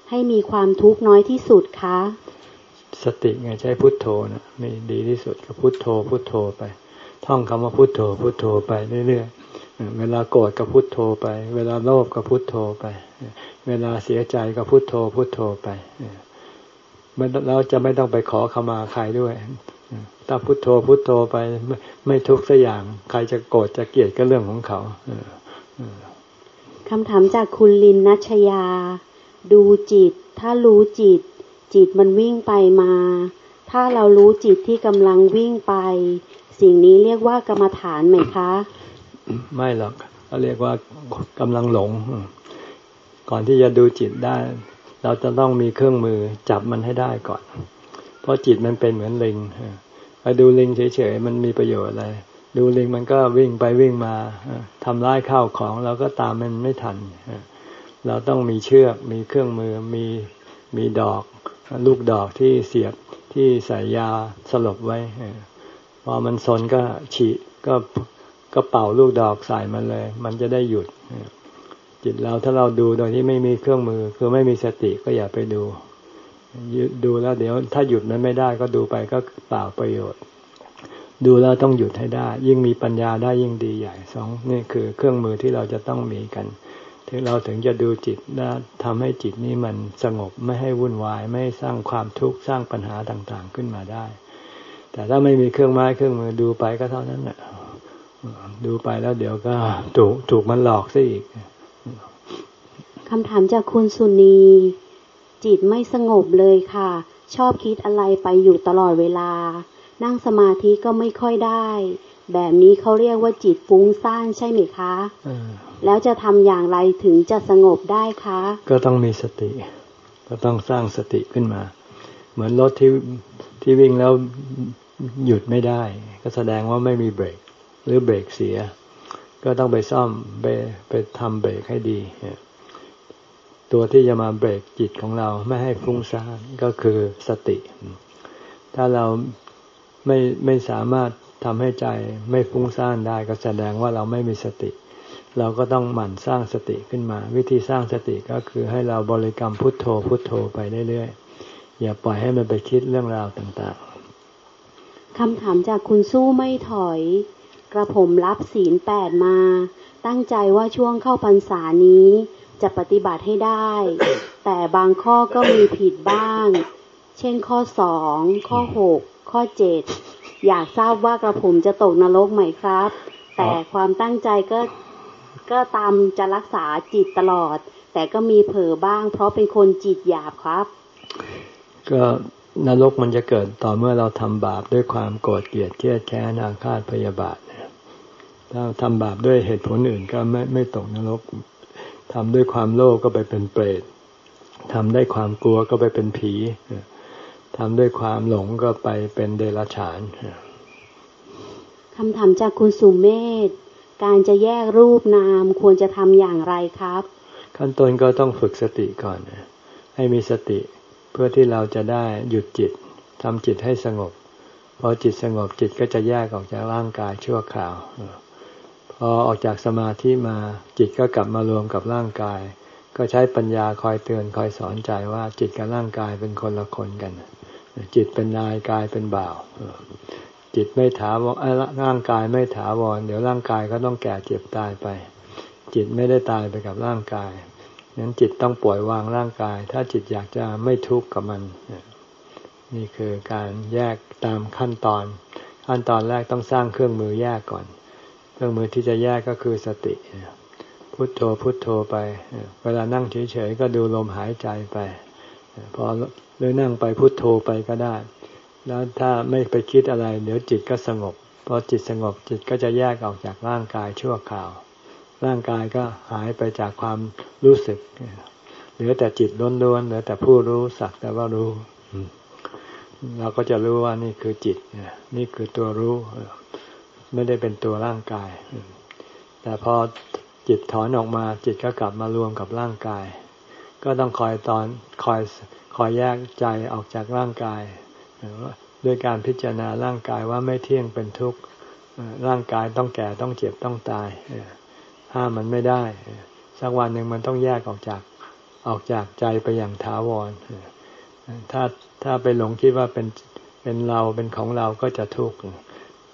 ให้มีความทุกข์น้อยที่สุดคะ สติไงใช้พุทโธนะมีดีที่สุดก็พุทโธ พุทโธไป ท่องคำว่าพุทโธ พุทโธไปเรื่อยๆเวลาโกรธก็พุทโธไป เวลาโลภก็พุทโธไป เวลาเสียใจก็พุทโธ พุทโธไปเราจะไม่ต้องไปขอขมาใครด้วยถ้าพุโทโธพุโทโธไปไม่ไม่ทุกสักอย่าง ใครจะโกรธจะเกลียดก็เรื่องของเขาคำถามจากคุณลินนัชยา ดูจิต ถ้ารู้จิต จิตมันวิ่งไปมา ถ้าเรารู้จิตที่กำลังวิ่งไป สิ่งนี้เรียกว่ากรรมฐานไหมคะ ไม่หรอกเขาเรียกว่ากำลังหลง ก่อนที่จะดูจิตได้ เราจะต้องมีเครื่องมือจับมันให้ได้ก่อน เพราะจิตมันเป็นเหมือนลิงไปดูลิงเฉยๆมันมีประโยชน์อะไรดูลิงมันก็วิ่งไปวิ่งมาทำร้ายข้าวของเราก็ตามมันไม่ทันเราต้องมีเชือก มีเครื่องมือมีมีดอก ลูกดอกที่เสียบที่ใส่ยาสลบไว้พอมันสนก็ฉีก็ก็เป่าลูกดอกใส่มันเลย มันจะได้หยุดจิตเราถ้าเราดูโดยที่ไม่มีเครื่องมือ คือไม่มีสติก็อย่าไปดูดูแล้วเดี๋ยว ถ้าหยุดมันไม่ได้ก็ดูไปก็เปล่าประโยชน์ ดูแล้วต้องหยุดให้ได้ ยิ่งมีปัญญาได้ยิ่งดีใหญ่สองนี่คือเครื่องมือที่เราจะต้องมีกัน ถึงเราถึงจะดูจิตและทำให้จิตนี้มันสงบไม่ให้วุ่นวาย ไม่สร้างความทุกข์สร้างปัญหาต่างๆขึ้นมาได้ แต่ถ้าไม่มีเครื่องไม้เครื่องมือดูไปก็เท่านั้นแหละดูไปแล้วเดี๋ยวก็ถูกถูกมันหลอกซะอีกคำถามจากคุณสุนี จิตไม่สงบเลยค่ะ ชอบคิดอะไรไปอยู่ตลอดเวลา นั่งสมาธิก็ไม่ค่อยได้ แบบนี้เขาเรียกว่าจิตฟุ้งซ่านใช่ไหมคะ แล้วจะทำอย่างไรถึงจะสงบได้คะ ก็ต้องมีสติ ก็ต้องสร้างสติขึ้นมา เหมือนรถที่ที่วิ่งแล้วหยุดไม่ได้ ก็แสดงว่าไม่มีเบรก หรือเบรกเสีย ก็ต้องไปซ่อมไปไปทำเบรกให้ดี ตัวที่จะมาเบรกจิตของเราไม่ให้ฟุ้งซ่านก็คือสติ ถ้าเราไม่ไม่สามารถทำให้ใจไม่ฟุ้งซ่านได้ ก็แสดงว่าเราไม่มีสติ เราก็ต้องหมั่นสร้างสติขึ้นมา วิธีสร้างสติก็คือให้เราบริกรรมพุทโธพุทโธไปเรื่อยๆอย่าปล่อยให้มันไปคิดเรื่องราวต่างๆคำถามจากคุณสู้ไม่ถอย กระผมรับศีลแปดมา ตั้งใจว่าช่วงเข้าพรรษานี้จะปฏิบัติให้ได้ แต่บางข้อก็มีผิดบ้าง เช่นข้อสองข้อหกข้อเจ็ดอยากทราบว่ากระผมจะตกนรกไหมครับ แต่ความตั้งใจก็ ก็ตามจะรักษาจิตตลอด แต่ก็มีเผลอบ้าง เพราะเป็นคนจิตหยาบครับ ก็นรกมันจะเกิดต่อเมื่อเราทำบาปด้วยความโกรธเกลียดเครียดแค้นอาฆาตพยาบาทถ้าทำบาปด้วยเหตุผลอื่นก็ไม่ไม่ตกนรกทำด้วยความโลภก็ไปเป็นเปรตทำด้วยความกลัวก็ไปเป็นผีทำด้วยความหลงก็ไปเป็นเดรัจฉานคำถามจากคุณสุมเมธ การจะแยกรูปนามควรจะทำอย่างไรครับ ขั้นต้นก็ต้องฝึกสติก่อนให้มีสติเพื่อที่เราจะได้หยุดจิตทำจิตให้สงบพอจิตสงบจิตก็จะแยกออกจากร่างกายชั่วคราวพอออกจากสมาธิมาจิตก็กลับมารวมกับร่างกาย ก็ใช้ปัญญาคอยเตือนคอยสอนใจว่าจิตกับร่างกายเป็นคนละคนกัน จิตเป็นนายกายเป็นบ่าว จิตไม่ถาวรร่างกายไม่ถาวร เดี๋ยวร่างกายก็ต้องแก่เจ็บตายไป จิตไม่ได้ตายไปกับร่างกายนั้นจิตต้องปล่อยวางร่างกาย ถ้าจิตอยากจะไม่ทุกข์กับมัน นี่คือการแยกตามขั้นตอน ขั้นตอนแรกต้องสร้างเครื่องมือแยกก่อน เครื่องมือที่จะแยกก็คือสติ พุทโธพุทโธไป เวลานั่งเฉยๆก็ดูลมหายใจไป พอหรือนั่งไปพุทโธไปก็ได้ แล้วถ้าไม่ไปคิดอะไร เดี๋ยวจิตก็สงบพอจิตสงบจิตก็จะแยกออกจากร่างกายชั่วคราว ร่างกายก็หายไปจากความรู้สึกเหลือแต่จิตล้วนๆเหลือแต่ผู้รู้สักแต่ว่ารู้เราก็จะรู้ว่านี่คือจิตนี่คือตัวรู้ไม่ได้เป็นตัวร่างกาย แต่พอจิตถอนออกมาจิตก็กลับมารวมกับร่างกาย ก็ต้องคอยตอนคอยคอยแยกใจออกจากร่างกาย ด้วยการพิจารณาร่างกายว่าไม่เที่ยงเป็นทุกข์ร่างกายต้องแก่ต้องเจ็บต้องตายห้ามมันไม่ได้ สักวันหนึ่งมันต้องแยกออกจากออกจากใจไปอย่างถาวรถ้าถ้าไปหลงคิดว่าเป็นเป็นเราเป็นของเราก็จะทุกข์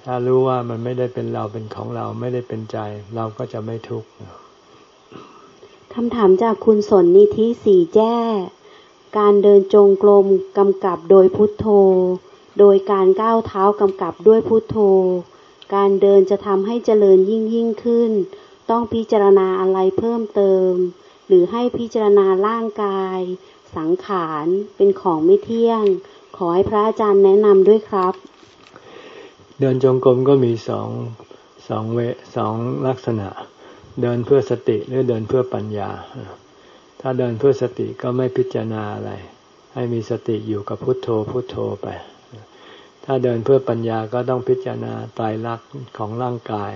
ถ้ารู้ว่ามันไม่ได้เป็นเราเป็นของเราไม่ได้เป็นใจ เราก็จะไม่ทุกข์คำถามจากคุณสนนิธิสีแจ้ การเดินจงกรมกำกับโดยพุทโธ โดยการก้าวเท้ากำกับด้วยพุทโธ การเดินจะทำให้เจริญยิ่งยิ่งขึ้น ต้องพิจารณาอะไรเพิ่มเติม หรือให้พิจารณาร่างกาย สังขารเป็นของไม่เที่ยง ขอให้พระอาจารย์แนะนำด้วยครับ เดินจงกรมก็มีสองสองเวสองลักษณะ เดินเพื่อสติหรือเดินเพื่อปัญญา ถ้าเดินเพื่อสติก็ไม่พิจารณาอะไร ให้มีสติอยู่กับพุทโธพุทโธไป ถ้าเดินเพื่อปัญญาก็ต้องพิจารณาตายรักของร่างกาย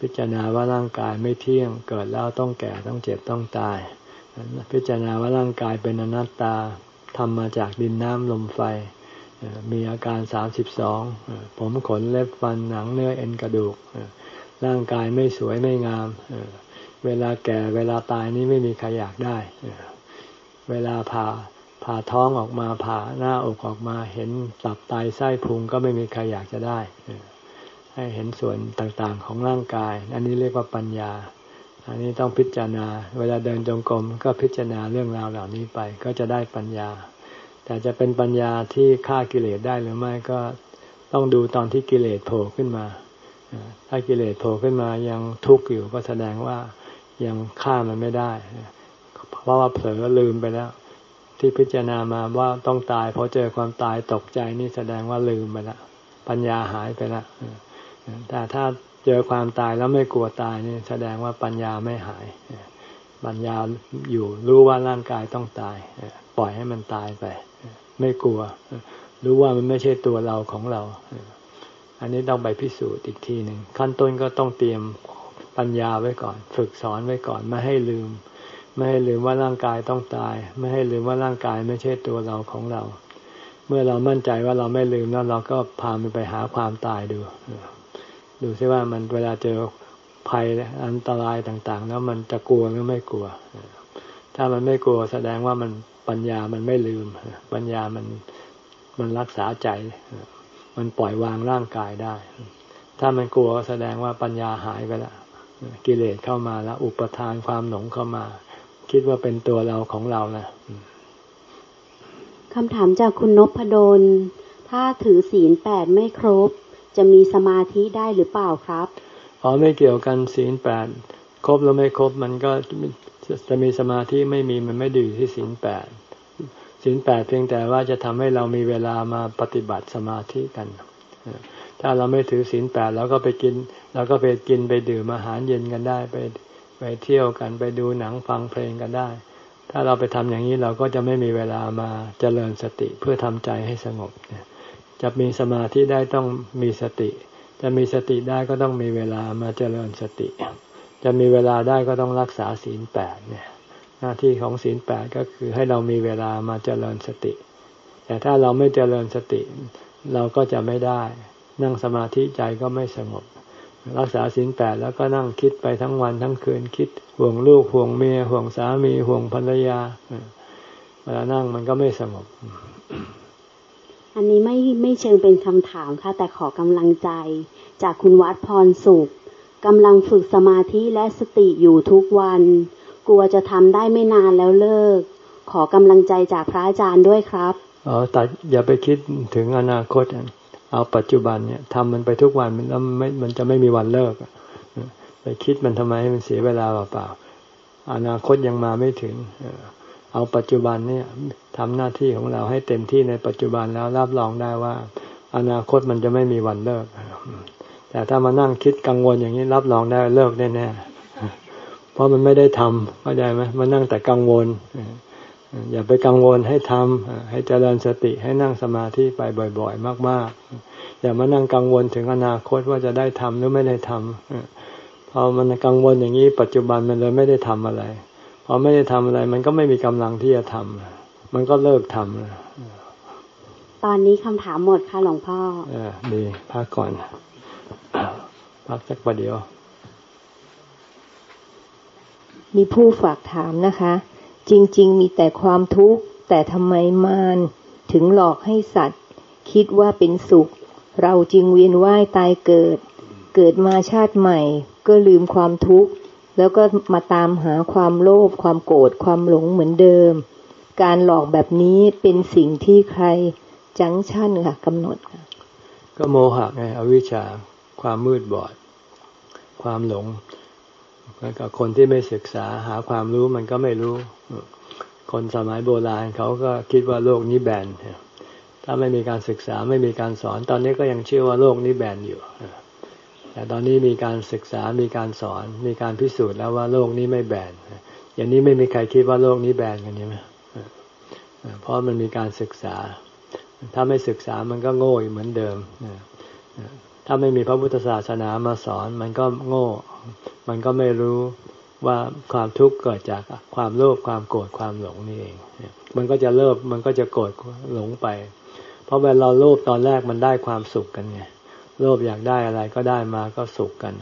พิจารณาว่าร่างกายไม่เที่ยง เกิดแล้วต้องแก่ต้องเจ็บต้องตาย พิจารณาว่าร่างกายเป็นอนัตตาทำมาจากดินน้ำลมไฟ มีอาการสามสิบสองผมขนเล็บฟันหนังเนื้อเอ็นกระดูก ร่างกายไม่สวยไม่งาม เวลาแก่เวลาตายนี่ไม่มีใครอยากได้ เวลาผ่าผ่าท้องออกมาผ่าหน้าอกออกมาเห็นตับไตไส้พุงก็ไม่มีใครอยากจะได้ ให้เห็นส่วนต่างๆของร่างกาย อันนี้เรียกว่าปัญญา อันนี้ต้องพิจารณา เวลาเดินจงกรมก็พิจารณาเรื่องราวเหล่านี้ไป ก็จะได้ปัญญา แต่จะเป็นปัญญาที่ฆ่ากิเลสได้หรือไม่ก็ต้องดูตอนที่กิเลสโผล่ขึ้นมา ถ้ากิเลสโผล่ขึ้นมายังทุกข์อยู่ก็แสดงว่า ยังฆ่ามันไม่ได้ เพราะว่าเผลอลืมไปแล้ว ที่พิจารณามาว่าต้องตายพอเจอความตายตกใจนี่แสดงว่าลืมไปละปัญญาหายไปละแต่ถ้าเจอความตายแล้วไม่กลัวตายนี่แสดงว่าปัญญาไม่หาย ปัญญาอยู่รู้ว่าร่างกายต้องตาย ปล่อยให้มันตายไป ไม่กลัว รู้ว่ามันไม่ใช่ตัวเราของเรา อันนี้ต้องไปพิสูจน์อีกทีหนึ่งขั้นต้นก็ต้องเตรียม ปัญญาไว้ก่อน ฝึกสอนไว้ก่อนไม่ให้ลืม ไม่ให้ลืมว่าร่างกายต้องตาย ไม่ให้ลืมว่าร่างกายไม่ใช่ตัวเราของเรา เมื่อเรามั่นใจว่าเราไม่ลืมแล้วเราก็พามันไปหาความตายดู ดูซิว่ามันเวลาเจอภัยอันตรายต่าง ๆ แล้วมันจะกลัวหรือไม่กลัว ถ้ามันไม่กลัวแสดงว่ามันปัญญามันไม่ลืม ปัญญามันมันรักษาใจ มันปล่อยวางร่างกายได้ ถ้ามันกลัวแสดงว่าปัญญาหายไปแล้ว กิเลสเข้ามาแล้ว อุปทานความหลงเข้ามา คิดว่าเป็นตัวเราของเรานะคำถามจากคุณนพดล ถ้าถือศีลแปดไม่ครบ จะมีสมาธิได้หรือเปล่าครับอ๋อไม่เกี่ยวกันศีลแปดครบแล้วไม่ครบมันก็จะมีสมาธิไม่มีมันไม่ดีที่ศีลแปดศีลแปดเพียงแต่ว่าจะทำให้เรามีเวลามาปฏิบัติสมาธิกัน ถ้าเราไม่ถือศีลแปดเราก็ไปกินเราก็ไปกินไปดื่มอาหารเย็นกันได้ไปไปเที่ยวกันไปดูหนังฟังเพลงกันได้ ถ้าเราไปทำอย่างนี้เราก็จะไม่มีเวลามาเจริญสติเพื่อทำใจให้สงบจะมีสมาธิได้ต้องมีสติ จะมีสติได้ก็ต้องมีเวลามาเจริญสติ จะมีเวลาได้ก็ต้องรักษาศีลแปดเนี่ยหน้าที่ของศีลแปดก็คือให้เรามีเวลามาเจริญสติ แต่ถ้าเราไม่เจริญสติ เราก็จะไม่ได้ นั่งสมาธิใจก็ไม่สงบ รักษาศีลแปดแล้วก็นั่งคิดไปทั้งวันทั้งคืนคิดห่วงลูกห่วงเมียห่วงสามีห่วงภรรยาเวลานั่งมันก็ไม่สงบ อันนี้ไม่ไม่เชิงเป็นคำถามค่ะ แต่ขอกำลังใจ จากคุณวัดพรสุขกำลังฝึกสมาธิและสติอยู่ทุกวัน กลัวจะทำได้ไม่นานแล้วเลิก ขอกำลังใจจากพระอาจารย์ด้วยครับ อ๋อแต่อย่าไปคิดถึงอนาคต เอาปัจจุบันเนี่ยทำมันไปทุกวันมันแล้วไม่มันจะไม่มีวันเลิกไปคิดมันทำไมให้มันเสียเวลาเปล่าๆอนาคตยังมาไม่ถึงเอาปัจจุบันเนี่ยทำหน้าที่ของเราให้เต็มที่ในปัจจุบันแล้วรับรองได้ว่า อนาคตมันจะไม่มีวันเลิก แต่ถ้ามานั่งคิดกังวลอย่างนี้รับรองได้เลิกแน่ๆเพราะมันไม่ได้ทำเข้าใจไหมมานั่งแต่กังวล อย่าไปกังวลให้ทำให้เจริญสติให้นั่งสมาธิไปบ่อยๆ มากๆ อย่ามานั่งกังวลถึงอนาคตว่าจะได้ทำหรือไม่ได้ทำพอมันกังวลอย่างนี้ปัจจุบันมันเลยไม่ได้ทำอะไรพอไม่ได้ทำอะไร มันก็ไม่มีกำลังที่จะทำมันก็เลิกทำตอนนี้คำถามหมดค่ะหลวงพ่อเออดีพักก่อนพักสักประเดี๋ยว มีผู้ฝากถามนะคะ จริง ๆ มีแต่ความทุกข์ แต่ทำไมมารถึงหลอกให้สัตว์ คิดว่าเป็นสุข เราจึงเวียนว่ายตายเกิด เกิดมาชาติใหม่ ก็ลืมความทุกข์ แล้วก็มาตามหาความโลภความโกรธความหลงเหมือนเดิม การหลอกแบบนี้เป็นสิ่งที่ใครจังชั่นค่ะกำหนดค่ะ ก็โมหะไงอวิชชาความมืดบอด ความหลง แล้วก็คนที่ไม่ศึกษาหาความรู้มันก็ไม่รู้ คนสมัยโบราณเขาก็คิดว่าโลกนี้แบนถ้าไม่มีการศึกษาไม่มีการสอน ตอนนี้ก็ยังเชื่อว่าโลกนี้แบนอยู่แต่ตอนนี้มีการศึกษามีการสอน มีการพิสูจน์แล้วว่าโลกนี้ไม่แบนอย่างนี้ไม่มีใครคิดว่าโลกนี้แบนกันใช่ไหมเพราะมันมีการศึกษา ถ้าไม่ศึกษามันก็โง่เหมือนเดิมถ้าไม่มีพระพุทธศาสนามาสอน มันก็โง่ มันก็ไม่รู้ว่าความทุกข์เกิดจากความโลภความโกรธความหลงนี่เอง มันก็จะเลิภมันก็จะโกรธหลงไป เพราะเวลาเราโลภตอนแรกมันได้ความสุขกันไงโลภอยากได้อะไรก็ได้มาก็สุขกัน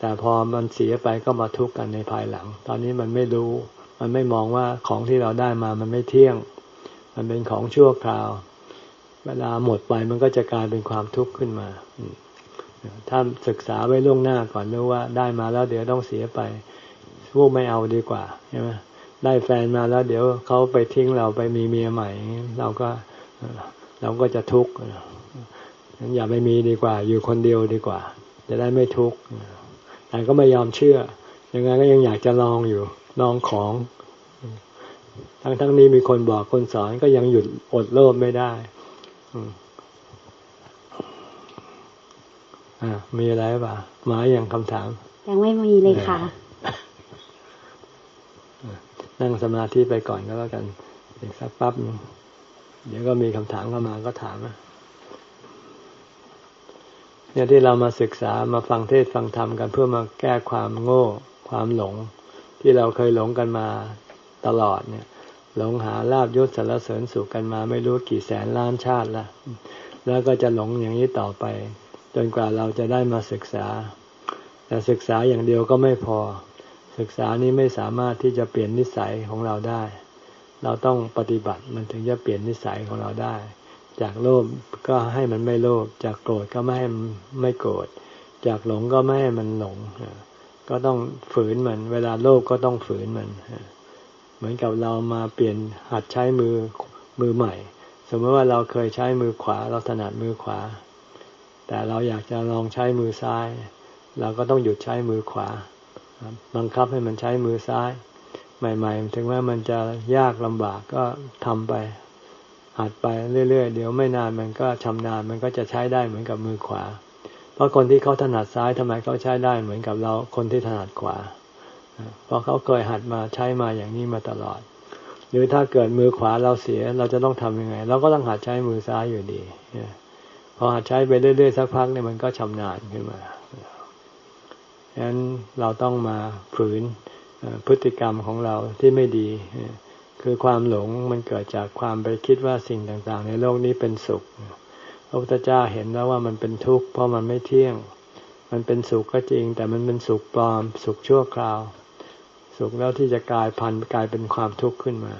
แต่พอมันเสียไปก็มาทุกข์กันในภายหลัง ตอนนี้มันไม่รู้ มันไม่มองว่าของที่เราได้มามันไม่เที่ยง มันเป็นของชั่วคราว เวลาหมดไปมันก็จะกลายเป็นความทุกข์ขึ้นมา ถ้าศึกษาไว้ล่วงหน้าก่อนรู้ว่าได้มาแล้วเดี๋ยวต้องเสียไปพวกไม่เอาดีกว่าใช่ไหมได้แฟนมาแล้ว เดี๋ยวเขาไปทิ้งเราไปมีเมียใหม่ เราก็เราก็จะทุกข์งั้นอย่าไปมีดีกว่า อยู่คนเดียวดีกว่า จะได้ไม่ทุกข์แต่ก็ไม่ยอมเชื่อ ยังไงก็ยังอยากจะลองอยู่ ลองของ ทั้งทั้งนี้มีคนบอกคนสอนก็ยังหยุดอดโลภไม่ได้อ่า มีอะไรป่ะมาอย่างคำถาม ยังไม่มีเลยค่ะ นั่งสมาธิไปก่อนก็แล้วกันอีกสักปั๊บนึงเดี๋ยวก็มีคำถามเข้ามาก็ถามนะเนี่ยที่เรามาศึกษามาฟังเทศฟังธรรมกันเพื่อมาแก้ความโง่ ความหลง ที่เราเคยหลงกันมาตลอดเนี่ย หลงหาลาบยศสารเสริญสุขกันมา ไม่รู้กี่แสนล้านชาติละแล้วก็จะหลงอย่างนี้ต่อไป จนกว่าเราจะได้มาศึกษา แต่ศึกษาอย่างเดียวก็ไม่พอ ศึกษานี้ไม่สามารถที่จะเปลี่ยนนิสัยของเราได้ เราต้องปฏิบัติมันถึงจะเปลี่ยนนิสัยของเราได้ จากโลภก็ให้มันไม่โลภจากโกรธก็ไม่ให้มันไม่โกรธจากหลงก็ไม่ให้มันหลงก็ต้องฝืนมัน เวลาโลภก็ต้องฝืนมัน เหมือนกับเรามาเปลี่ยนหัดใช้มือมือใหม่ สมมติว่าเราเคยใช้มือขวา เราถนัดมือขวา แต่เราอยากจะลองใช้มือซ้าย เราก็ต้องหยุดใช้มือขวา บังคับให้มันใช้มือซ้าย ใหม่ ๆ ถึงแม้มันจะยากลำบากก็ทำไป หัดไปเรื่อยๆ เดี๋ยวไม่นานมันก็ชำนาญมันก็จะใช้ได้เหมือนกับมือขวา เพราะคนที่เขาถนัดซ้ายทำไมเขาใช้ได้เหมือนกับเราคนที่ถนัดขวา เพราะเขาเคยหัดมาใช้มาอย่างนี้มาตลอด หรือถ้าเกิดมือขวาเราเสียเราจะต้องทำยังไง เราก็ต้องหัดใช้มือซ้ายอยู่ดี พอใช้ไปเรื่อยๆสักพักเนี่ยมันก็ชำนาญขึ้นมาฉะนั้นเราต้องมาฝืนพฤติกรรมของเราที่ไม่ดี คือความหลงมันเกิดจากความไปคิดว่าสิ่งต่างๆ ในโลกนี้เป็นสุขพระพุทธเจ้าเห็นแล้วว่ามันเป็นทุกข์เพราะมันไม่เที่ยง มันเป็นสุขก็จริง แต่มันเป็นสุขปลอม สุขชั่วคราว สุขแล้วที่จะกลายพันธุ์กลายเป็นความทุกข์ขึ้นมา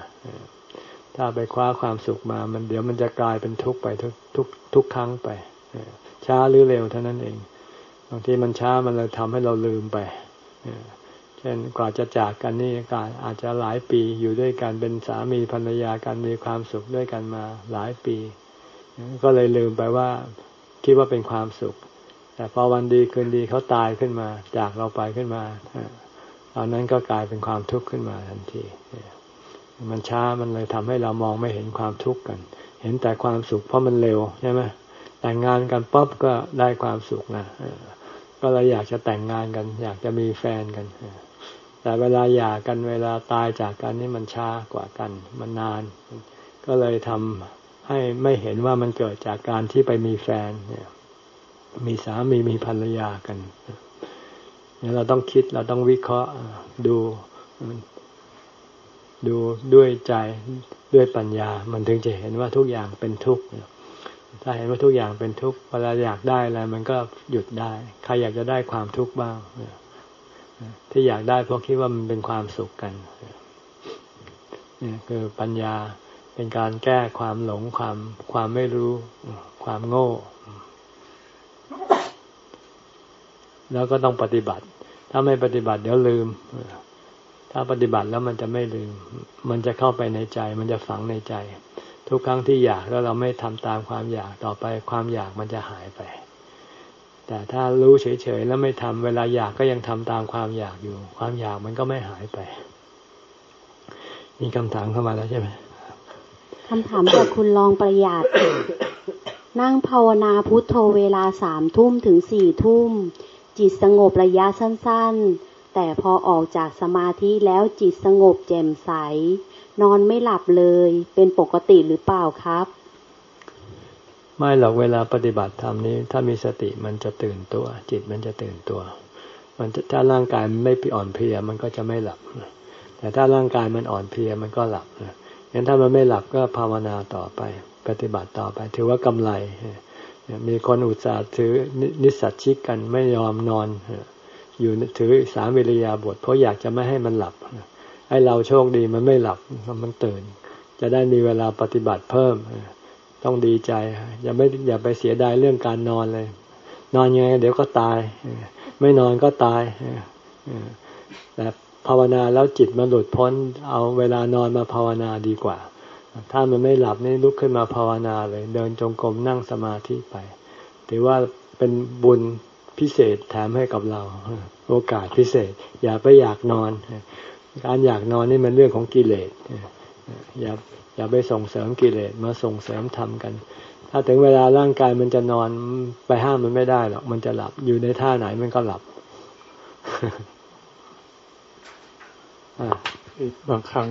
ถ้าไปคว้าความสุขมา มันเดี๋ยวมันจะกลายเป็นทุกข์ไปทุกทุกทุกครั้งไปช้าหรือเร็วเท่านั้นเอง บางทีมันช้ามันเลยทำให้เราลืมไปเช่นกว่าจะจากกันนี่การอาจจะหลายปีอยู่ด้วยกันเป็นสามีภรรยากันมีความสุขด้วยกันมาหลายปี ก็เลยลืมไปว่าคิดว่าเป็นความสุข แต่พอวันดีคืนดีเขาตายขึ้นมา จากเราไปขึ้นมาตอนนั้นก็กลายเป็นความทุกข์ขึ้นมาทันที มันช้ามันเลยทำให้เรามองไม่เห็นความทุกข์กัน เห็นแต่ความสุขเพราะมันเร็วใช่ไหมแต่งงานกันป๊อบก็ได้ความสุขนะก็เลยอยากจะแต่งงานกัน อยากจะมีแฟนกันแต่เวลาหย่ากันเวลาตายจากกันนี่มันช้ากว่ากัน มันนาน ก็เลยทำให้ไม่เห็นว่ามันเกิดจากการที่ไปมีแฟนเนี่ยมีสามีมีภรรยากันเนี่ยเราต้องคิดเราต้องวิเคราะห์ดู ดูด้วยใจด้วยปัญญา มันถึงจะเห็นว่าทุกอย่างเป็นทุกข์ถ้าเห็นว่าทุกอย่างเป็นทุกข์เวลาอยากได้อะไรมันก็หยุดได้ ใครอยากจะได้ความทุกข์บ้างที่อยากได้เพราะคิดว่ามันเป็นความสุขกันนี่คือปัญญาเป็นการแก้ความหลงความความไม่รู้ ความโง่ แล้วก็ต้องปฏิบัติ ถ้าไม่ปฏิบัติเดี๋ยวลืม ถ้าปฏิบัติแล้วมันจะไม่ลืม มันจะเข้าไปในใจ มันจะฝังในใจ ทุกครั้งที่อยากแล้วเราไม่ทำตามความอยากต่อไป ความอยากมันจะหายไป แต่ถ้ารู้เฉยๆแล้วไม่ทำเวลาอยากก็ยังทำตามความอยากอยู่ ความอยากมันก็ไม่หายไป มีคำถามเข้ามาแล้วใช่ไหมคำถามจากคุณลองประหยัด นั่งภาวนาพุทโธเวลาสามทุ่มถึงสี่ทุ่ม จิตสงบระยะสั้นๆ แต่พอออกจากสมาธิแล้วจิตสงบแจ่มใส นอนไม่หลับเลยเป็นปกติหรือเปล่าครับ ไม่หรอกเวลาปฏิบัติธรรมนี้ ถ้ามีสติมันจะตื่นตัว จิตมันจะตื่นตัว มันจะถ้าร่างกายมันไม่อ่อนเพลียมันก็จะไม่หลับ แต่ถ้าร่างกายมันอ่อนเพลียมันก็หลับงั้นถ้ามันไม่หลับก็ภาวนาต่อไป ปฏิบัติต่อไป ถือว่ากำไรมีคนอุตส่าห์ถือนิสัตชิกกันไม่ยอมนอน อยู่ถือสามวิริยาบท เพราะอยากจะไม่ให้มันหลับไอ้เราโชคดีมันไม่หลับมันตื่น จะได้มีเวลาปฏิบัติเพิ่ม ต้องดีใจ อย่าไม่อย่าไปเสียดายเรื่องการนอนเลย นอนยังไงเดี๋ยวก็ตาย ไม่นอนก็ตายแต่ภาวนาแล้วจิตมันหลุดพ้น เอาเวลานอนมาภาวนาดีกว่า ถ้ามันไม่หลับนี่ลุกขึ้นมาภาวนาเลย เดินจงกรมนั่งสมาธิไป ถือว่าเป็นบุญ พิเศษแถมให้กับเรา โอกาสพิเศษ อย่าไปอยากนอน การอยากนอนนี่มันเรื่องของกิเลสอย่าอย่าไปส่งเสริมกิเลสมาส่งเสริมทำกัน ถ้าถึงเวลาร่างกายมันจะนอนไปห้ามมันไม่ได้หรอกมันจะหลับอยู่ในท่าไหนมันก็หลับบางครั้ง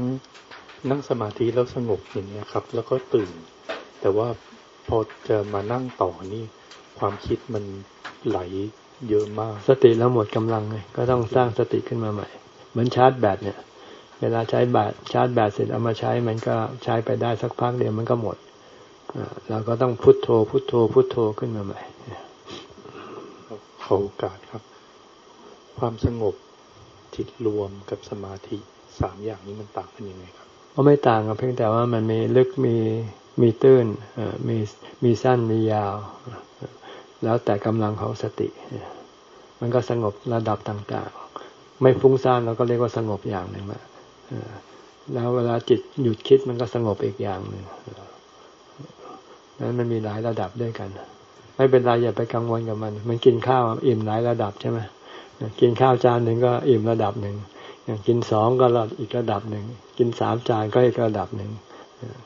นั่งสมาธิแล้วสงบอย่างนี้ครับ แล้วก็ตื่น แต่ว่าพอจะมานั่งต่อนี่ ความคิดมัน ไหลเยอะมาก สติเราหมดกำลังไงก็ต้องสร้างสติขึ้นมาใหม่ เหมือนชาร์จแบตเนี่ย เวลาใช้แบตชาร์จแบตเสร็จเอามาใช้มันก็ใช้ไปได้สักพักเดียวมันก็หมดเราก็ต้องพุโทโธ พุโทโธ พุโทโธขึ้นมาใหม่ขอโอกาสครับ ความสงบจิตรวมกับสมาธิสามอย่างนี้มันต่างกันยังไงครับก็ไม่ต่างกันเพียงแต่ว่ามันมีลึกมีมีตื้นมีมีสั้นมียาว แล้วแต่กำลังของสติ มันก็สงบระดับต่างๆ ไม่ฟุ้งซ่านเราก็เรียกว่าสงบอย่างหนึ่งละแล้วเวลาจิตหยุดคิดมันก็สงบอีกอย่างหนึ่งนั้นมันมีหลายระดับด้วยกัน ไม่เป็นไรอย่าไปกังวลกับมัน มันกินข้าวอิ่มหลายระดับใช่ไหมกินข้าวจานหนึ่งก็อิ่มระดับหนึ่งอย่างกินสองก็อีกระดับหนึ่ง กินสามจานก็อีกระดับหนึ่ง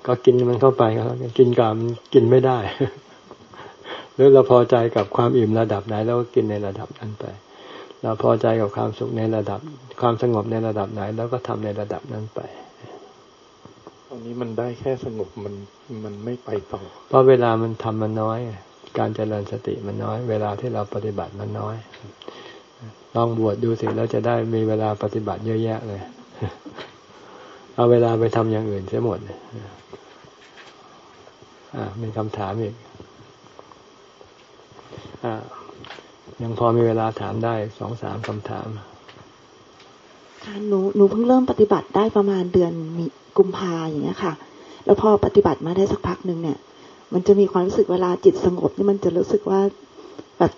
ก็กินมันเข้าไปครับกินกับกินไม่ได้ หรือเราพอใจกับความอิ่มระดับไหนเราก็กินในระดับนั้นไป เราพอใจกับความสุขในระดับ ความสงบในระดับไหนเราก็ทำในระดับนั้นไปตอนนี้มันได้แค่สงบมันมันไม่ไปต่อ เพราะเวลามันทำมันน้อย การเจริญสติมันน้อย เวลาที่เราปฏิบัติมันน้อย ลองบวชดูสิแล้วจะได้มีเวลาปฏิบัติเยอะแยะเลย เอาเวลาไปทำอย่างอื่นเสียหมดอ่ามีคำถามอีกอ่า ยังพอมีเวลาถามได้สองสามคำถามค่ะหนูหนูเพิ่งเริ่มปฏิบัติได้ประมาณเดือนมีกุมภาอย่างเงี้ยค่ะ แล้วพอปฏิบัติมาได้สักพักหนึ่งเนี่ย มันจะมีความรู้สึกเวลาจิตสงบนี่มันจะรู้สึกว่าแบบ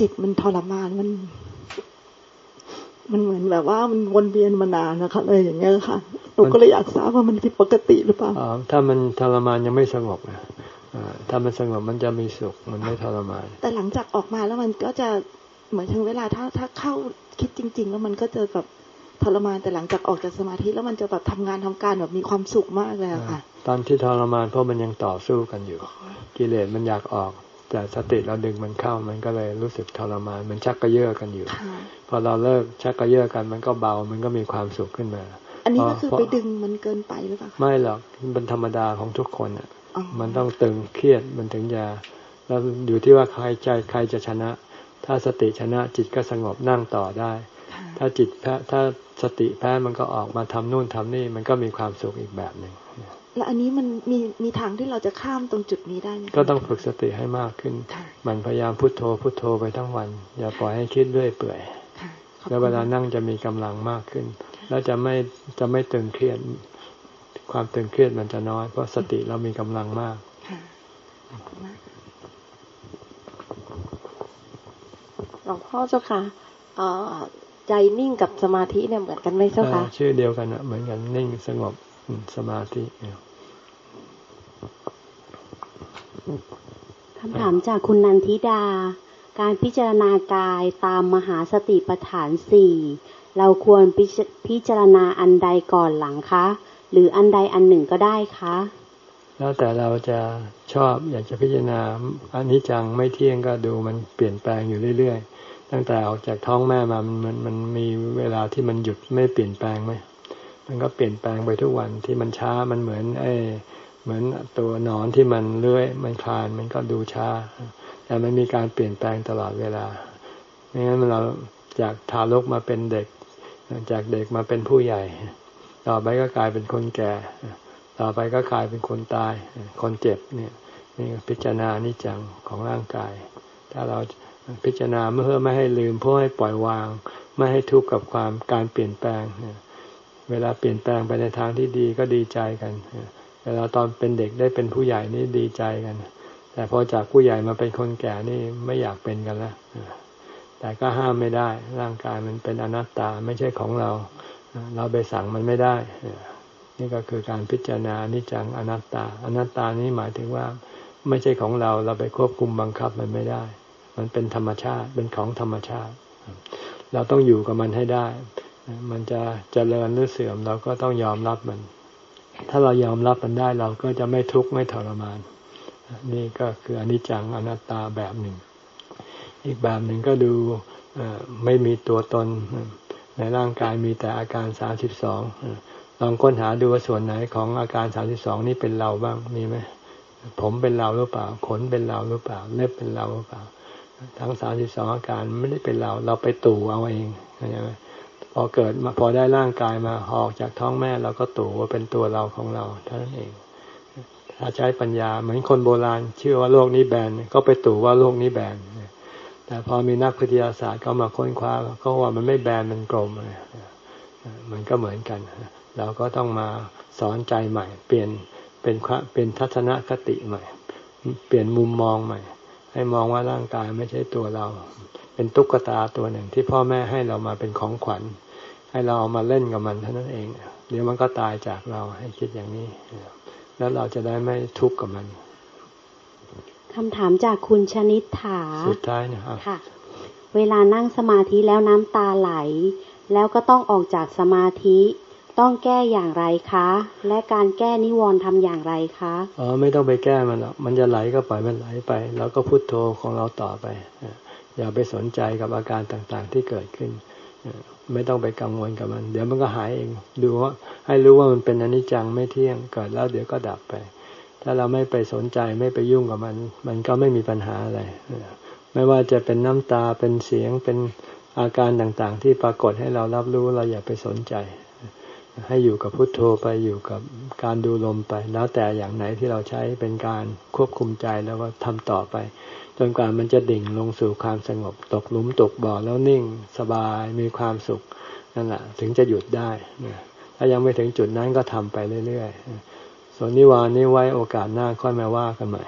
จิตมันทรมานมัน มันเหมือนแบบว่ามันวนเวียนมานานนะคะเลยอย่างเงี้ยค่ะหนูก็เลยอยากทราบว่ามันผิดปกติหรือเปล่าอ๋อถ้ามันทรมานยังไม่สงบนะ ถ้ามันสงบมันจะมีสุขมันไม่ทรมาน แต่หลังจากออกมาแล้วมันก็จะเหมือนถึงเวลาถ้าถ้าเข้าคิดจริง ๆ แล้วมันก็จะแบบทรมานแต่หลังจากออกจากสมาธิแล้วมันจะแบบทำงานทำการแบบมีความสุขมากเลยค่ะ ตอนที่ทรมานเพราะมันยังต่อสู้กันอยู่ กิเลสมันอยากออก แต่สติเราดึงมันเข้ามันก็เลยรู้สึกทรมานมันชักกระเยาะกันอยู่ พอเราเลิกชักกระเยาะกันมันก็เบามันก็มีความสุขขึ้นมา อันนี้ก็คือไปดึงมันเกินไปหรือเปล่าไม่หรอกเป็นธรรมดาของทุกคนอะ มันต้องตึงเครียดมันถึงจะแล้วอยู่ที่ว่าใครใจใครจะชนะ ถ้าสติชนะจิตก็สงบนั่งต่อได้ ถ้าจิตแพ้ถ้าสติแพ้มันก็ออกมาทำนู่นทำนี่มันก็มีความสุขอีกแบบหนึ่งแล้วอันนี้มันมีมีทางที่เราจะข้ามตรงจุดนี้ได้ไหมก็ต้องฝึกสติให้มากขึ้น มันพยายามพุโทโธพุโทโธไปทั้งวัน อย่าปล่อยให้คิดเรื่อยเปื่อยแล้วเวลานั่งจะมีกำลังมากขึ้น แล้วจะไม่จะไม่ตึงเครียด ความตึงเครียดมันจะน้อย เพราะสติเรามีกำลังมากหลวงพ่อเจ้าค่ะใจนิ่งกับสมาธิเนี่ยเหมือนกันไหมเจ้าค่ะชื่อเดียวกันอะเหมือนกันนิ่งสงบสมาธิคำถามจากคุณนันทิดา การพิจารณากายตามมหาสติปัฏฐานสี่เราควรพิจารณาอันใดก่อนหลังคะ หรืออันใดอันหนึ่งก็ได้คะแล้วแต่เราจะชอบอยากจะพิจารณาอันนี้จังไม่เที่ยงก็ดูมันเปลี่ยนแปลงอยู่เรื่อยๆ ตั้งแต่ออกจากท้องแม่มามันมันมันมีเวลาที่มันหยุดไม่เปลี่ยนแปลงไหมมันก็เปลี่ยนแปลงไปทุกวันที่มันช้ามันเหมือนไอเหมือนตัวนอนที่มันเลื้อยมันคลานมันก็ดูช้า แต่มันมีการเปลี่ยนแปลงตลอดเวลาไม่งั้นเราจากทารกมาเป็นเด็ก จากเด็กมาเป็นผู้ใหญ่ ต่อไปก็กลายเป็นคนแก่ ต่อไปก็กลายเป็นคนตาย คนเจ็บเนี่ยนี่พิจารณานิจังของร่างกาย ถ้าเราพิจารณาเพื่อไม่ให้ลืมเพื่อให้ปล่อยวาง ไม่ให้ทุกข์กับความการเปลี่ยนแปลง เวลาเปลี่ยนแปลงไปในทางที่ดีก็ดีใจกัน เวลาตอนเป็นเด็กได้เป็นผู้ใหญ่นี่ดีใจกัน แต่พอจากผู้ใหญ่มาเป็นคนแก่นี่ไม่อยากเป็นกันแล้วแต่ก็ห้ามไม่ได้ ร่างกายมันเป็นอนัตตาไม่ใช่ของเรา เราไปสั่งมันไม่ได้ นี่ก็คือการพิจารณานิจังอนัตตา อนัตตานี้หมายถึงว่า ไม่ใช่ของเราเราไปควบคุมบังคับมันไม่ได้ มันเป็นธรรมชาติเป็นของธรรมชาติ เราต้องอยู่กับมันให้ได้ มันจะเจริญหรือเสื่อมเราก็ต้องยอมรับมัน ถ้าเรายอมรับมันได้เราก็จะไม่ทุกข์ไม่ทรมาน นี่ก็คืออนิจจังอนัตตาแบบหนึ่ง อีกแบบหนึ่งก็ดูไม่มีตัวตน ในร่างกายมีแต่อาการสามสิบสองลองค้นหาดูว่าส่วนไหนของอาการสามสิบสองนี่เป็นเราบ้างมีไหมผมเป็นเราหรือเปล่า ขนเป็นเราหรือเปล่า เล็บเป็นเราหรือเปล่า ทั้งสามสิบสองอาการไม่ได้เป็นเรา เราไปตู่เอาเองเข้าใจไหมพอเกิดมาพอได้ร่างกายมาออกจากท้องแม่เราก็ตู่ว่าเป็นตัวเราของเราเท่านั้นเอง ถ้าใช้ปัญญาเหมือนคนโบราณเชื่อว่าโลกนี้แบนก็ไปตู่ว่าโลกนี้แบน แต่พอมีนักวิทยาศาสตร์เขามาค้นคว้าเขาว่ามันไม่แบนมันกลมมันก็เหมือนกัน เราก็ต้องมาสอนใจใหม่ เปลี่ยนเป็นเป็นทัศนคติใหม่ เปลี่ยนมุมมองใหม่ ให้มองว่าร่างกายไม่ใช่ตัวเรา เป็นตุ๊กตาตัวหนึ่งที่พ่อแม่ให้เรามาเป็นของขวัญ ให้เราเอามาเล่นกับมันเท่านั้นเอง เดี๋ยวมันก็ตายจากเราให้คิดอย่างนี้ แล้วเราจะได้ไม่ทุกข์กับมัน คำถามจากคุณชนิดถาสุดท้ายนะครับค่ะ เวลานั่งสมาธิแล้วน้ำตาไหล แล้วก็ต้องออกจากสมาธิ ต้องแก้อย่างไรคะ และการแก้นิวรณ์ทำอย่างไรคะอ๋อไม่ต้องไปแก้มันหรอกมันจะไหลก็ปล่อยมันไหลไป แล้วก็พุโทโธของเราต่อไป อย่าไปสนใจกับอาการต่างๆที่เกิดขึ้นไม่ต้องไปกังวลกับมัน เดี๋ยวมันก็หายเอง ดูว่าให้รู้ว่ามันเป็นอนิจจังไม่เที่ยงเกิดแล้วเดี๋ยวก็ดับไป ถ้าเราไม่ไปสนใจไม่ไปยุ่งกับมัน มันก็ไม่มีปัญหาอะไร ไม่ว่าจะเป็นน้ำตาเป็นเสียงเป็นอาการต่างๆ ที่ปรากฏให้เรารับรู้เราอย่าไปสนใจ ให้อยู่กับพุทโธไปอยู่กับการดูลมไป แล้วแต่อย่างไหนที่เราใช้เป็นการควบคุมใจแล้วก็ทำต่อไป จนกว่ามันจะดิ่งลงสู่ความสงบตกหลุมตกบ่อแล้วนิ่งสบายมีความสุขนั่นแหละถึงจะหยุดได้ถ้ายังไม่ถึงจุดนั้นก็ทำไปเรื่อย ๆ ส่วนนิวรณ์นี่ไว้โอกาสหน้าค่อยมาว่ากันใหม่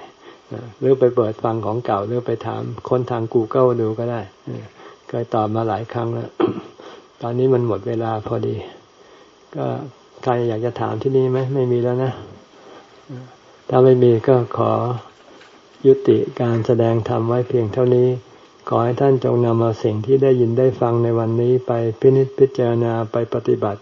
หรือไปเปิดฟังของเก่าหรือไปถามคนทาง Google ดูก็ได้เคยตอบมาหลายครั้งแล้ว ตอนนี้มันหมดเวลาพอดี ก็ใครอยากจะถามที่นี่ไหมไม่มีแล้วนะ ถ้าไม่มีก็ขอยุติการแสดงธรรมไว้เพียงเท่านี้ ขอให้ท่านจงนำเอาสิ่งที่ได้ยินได้ฟังในวันนี้ไปพินิจพิจารณาไปปฏิบัติ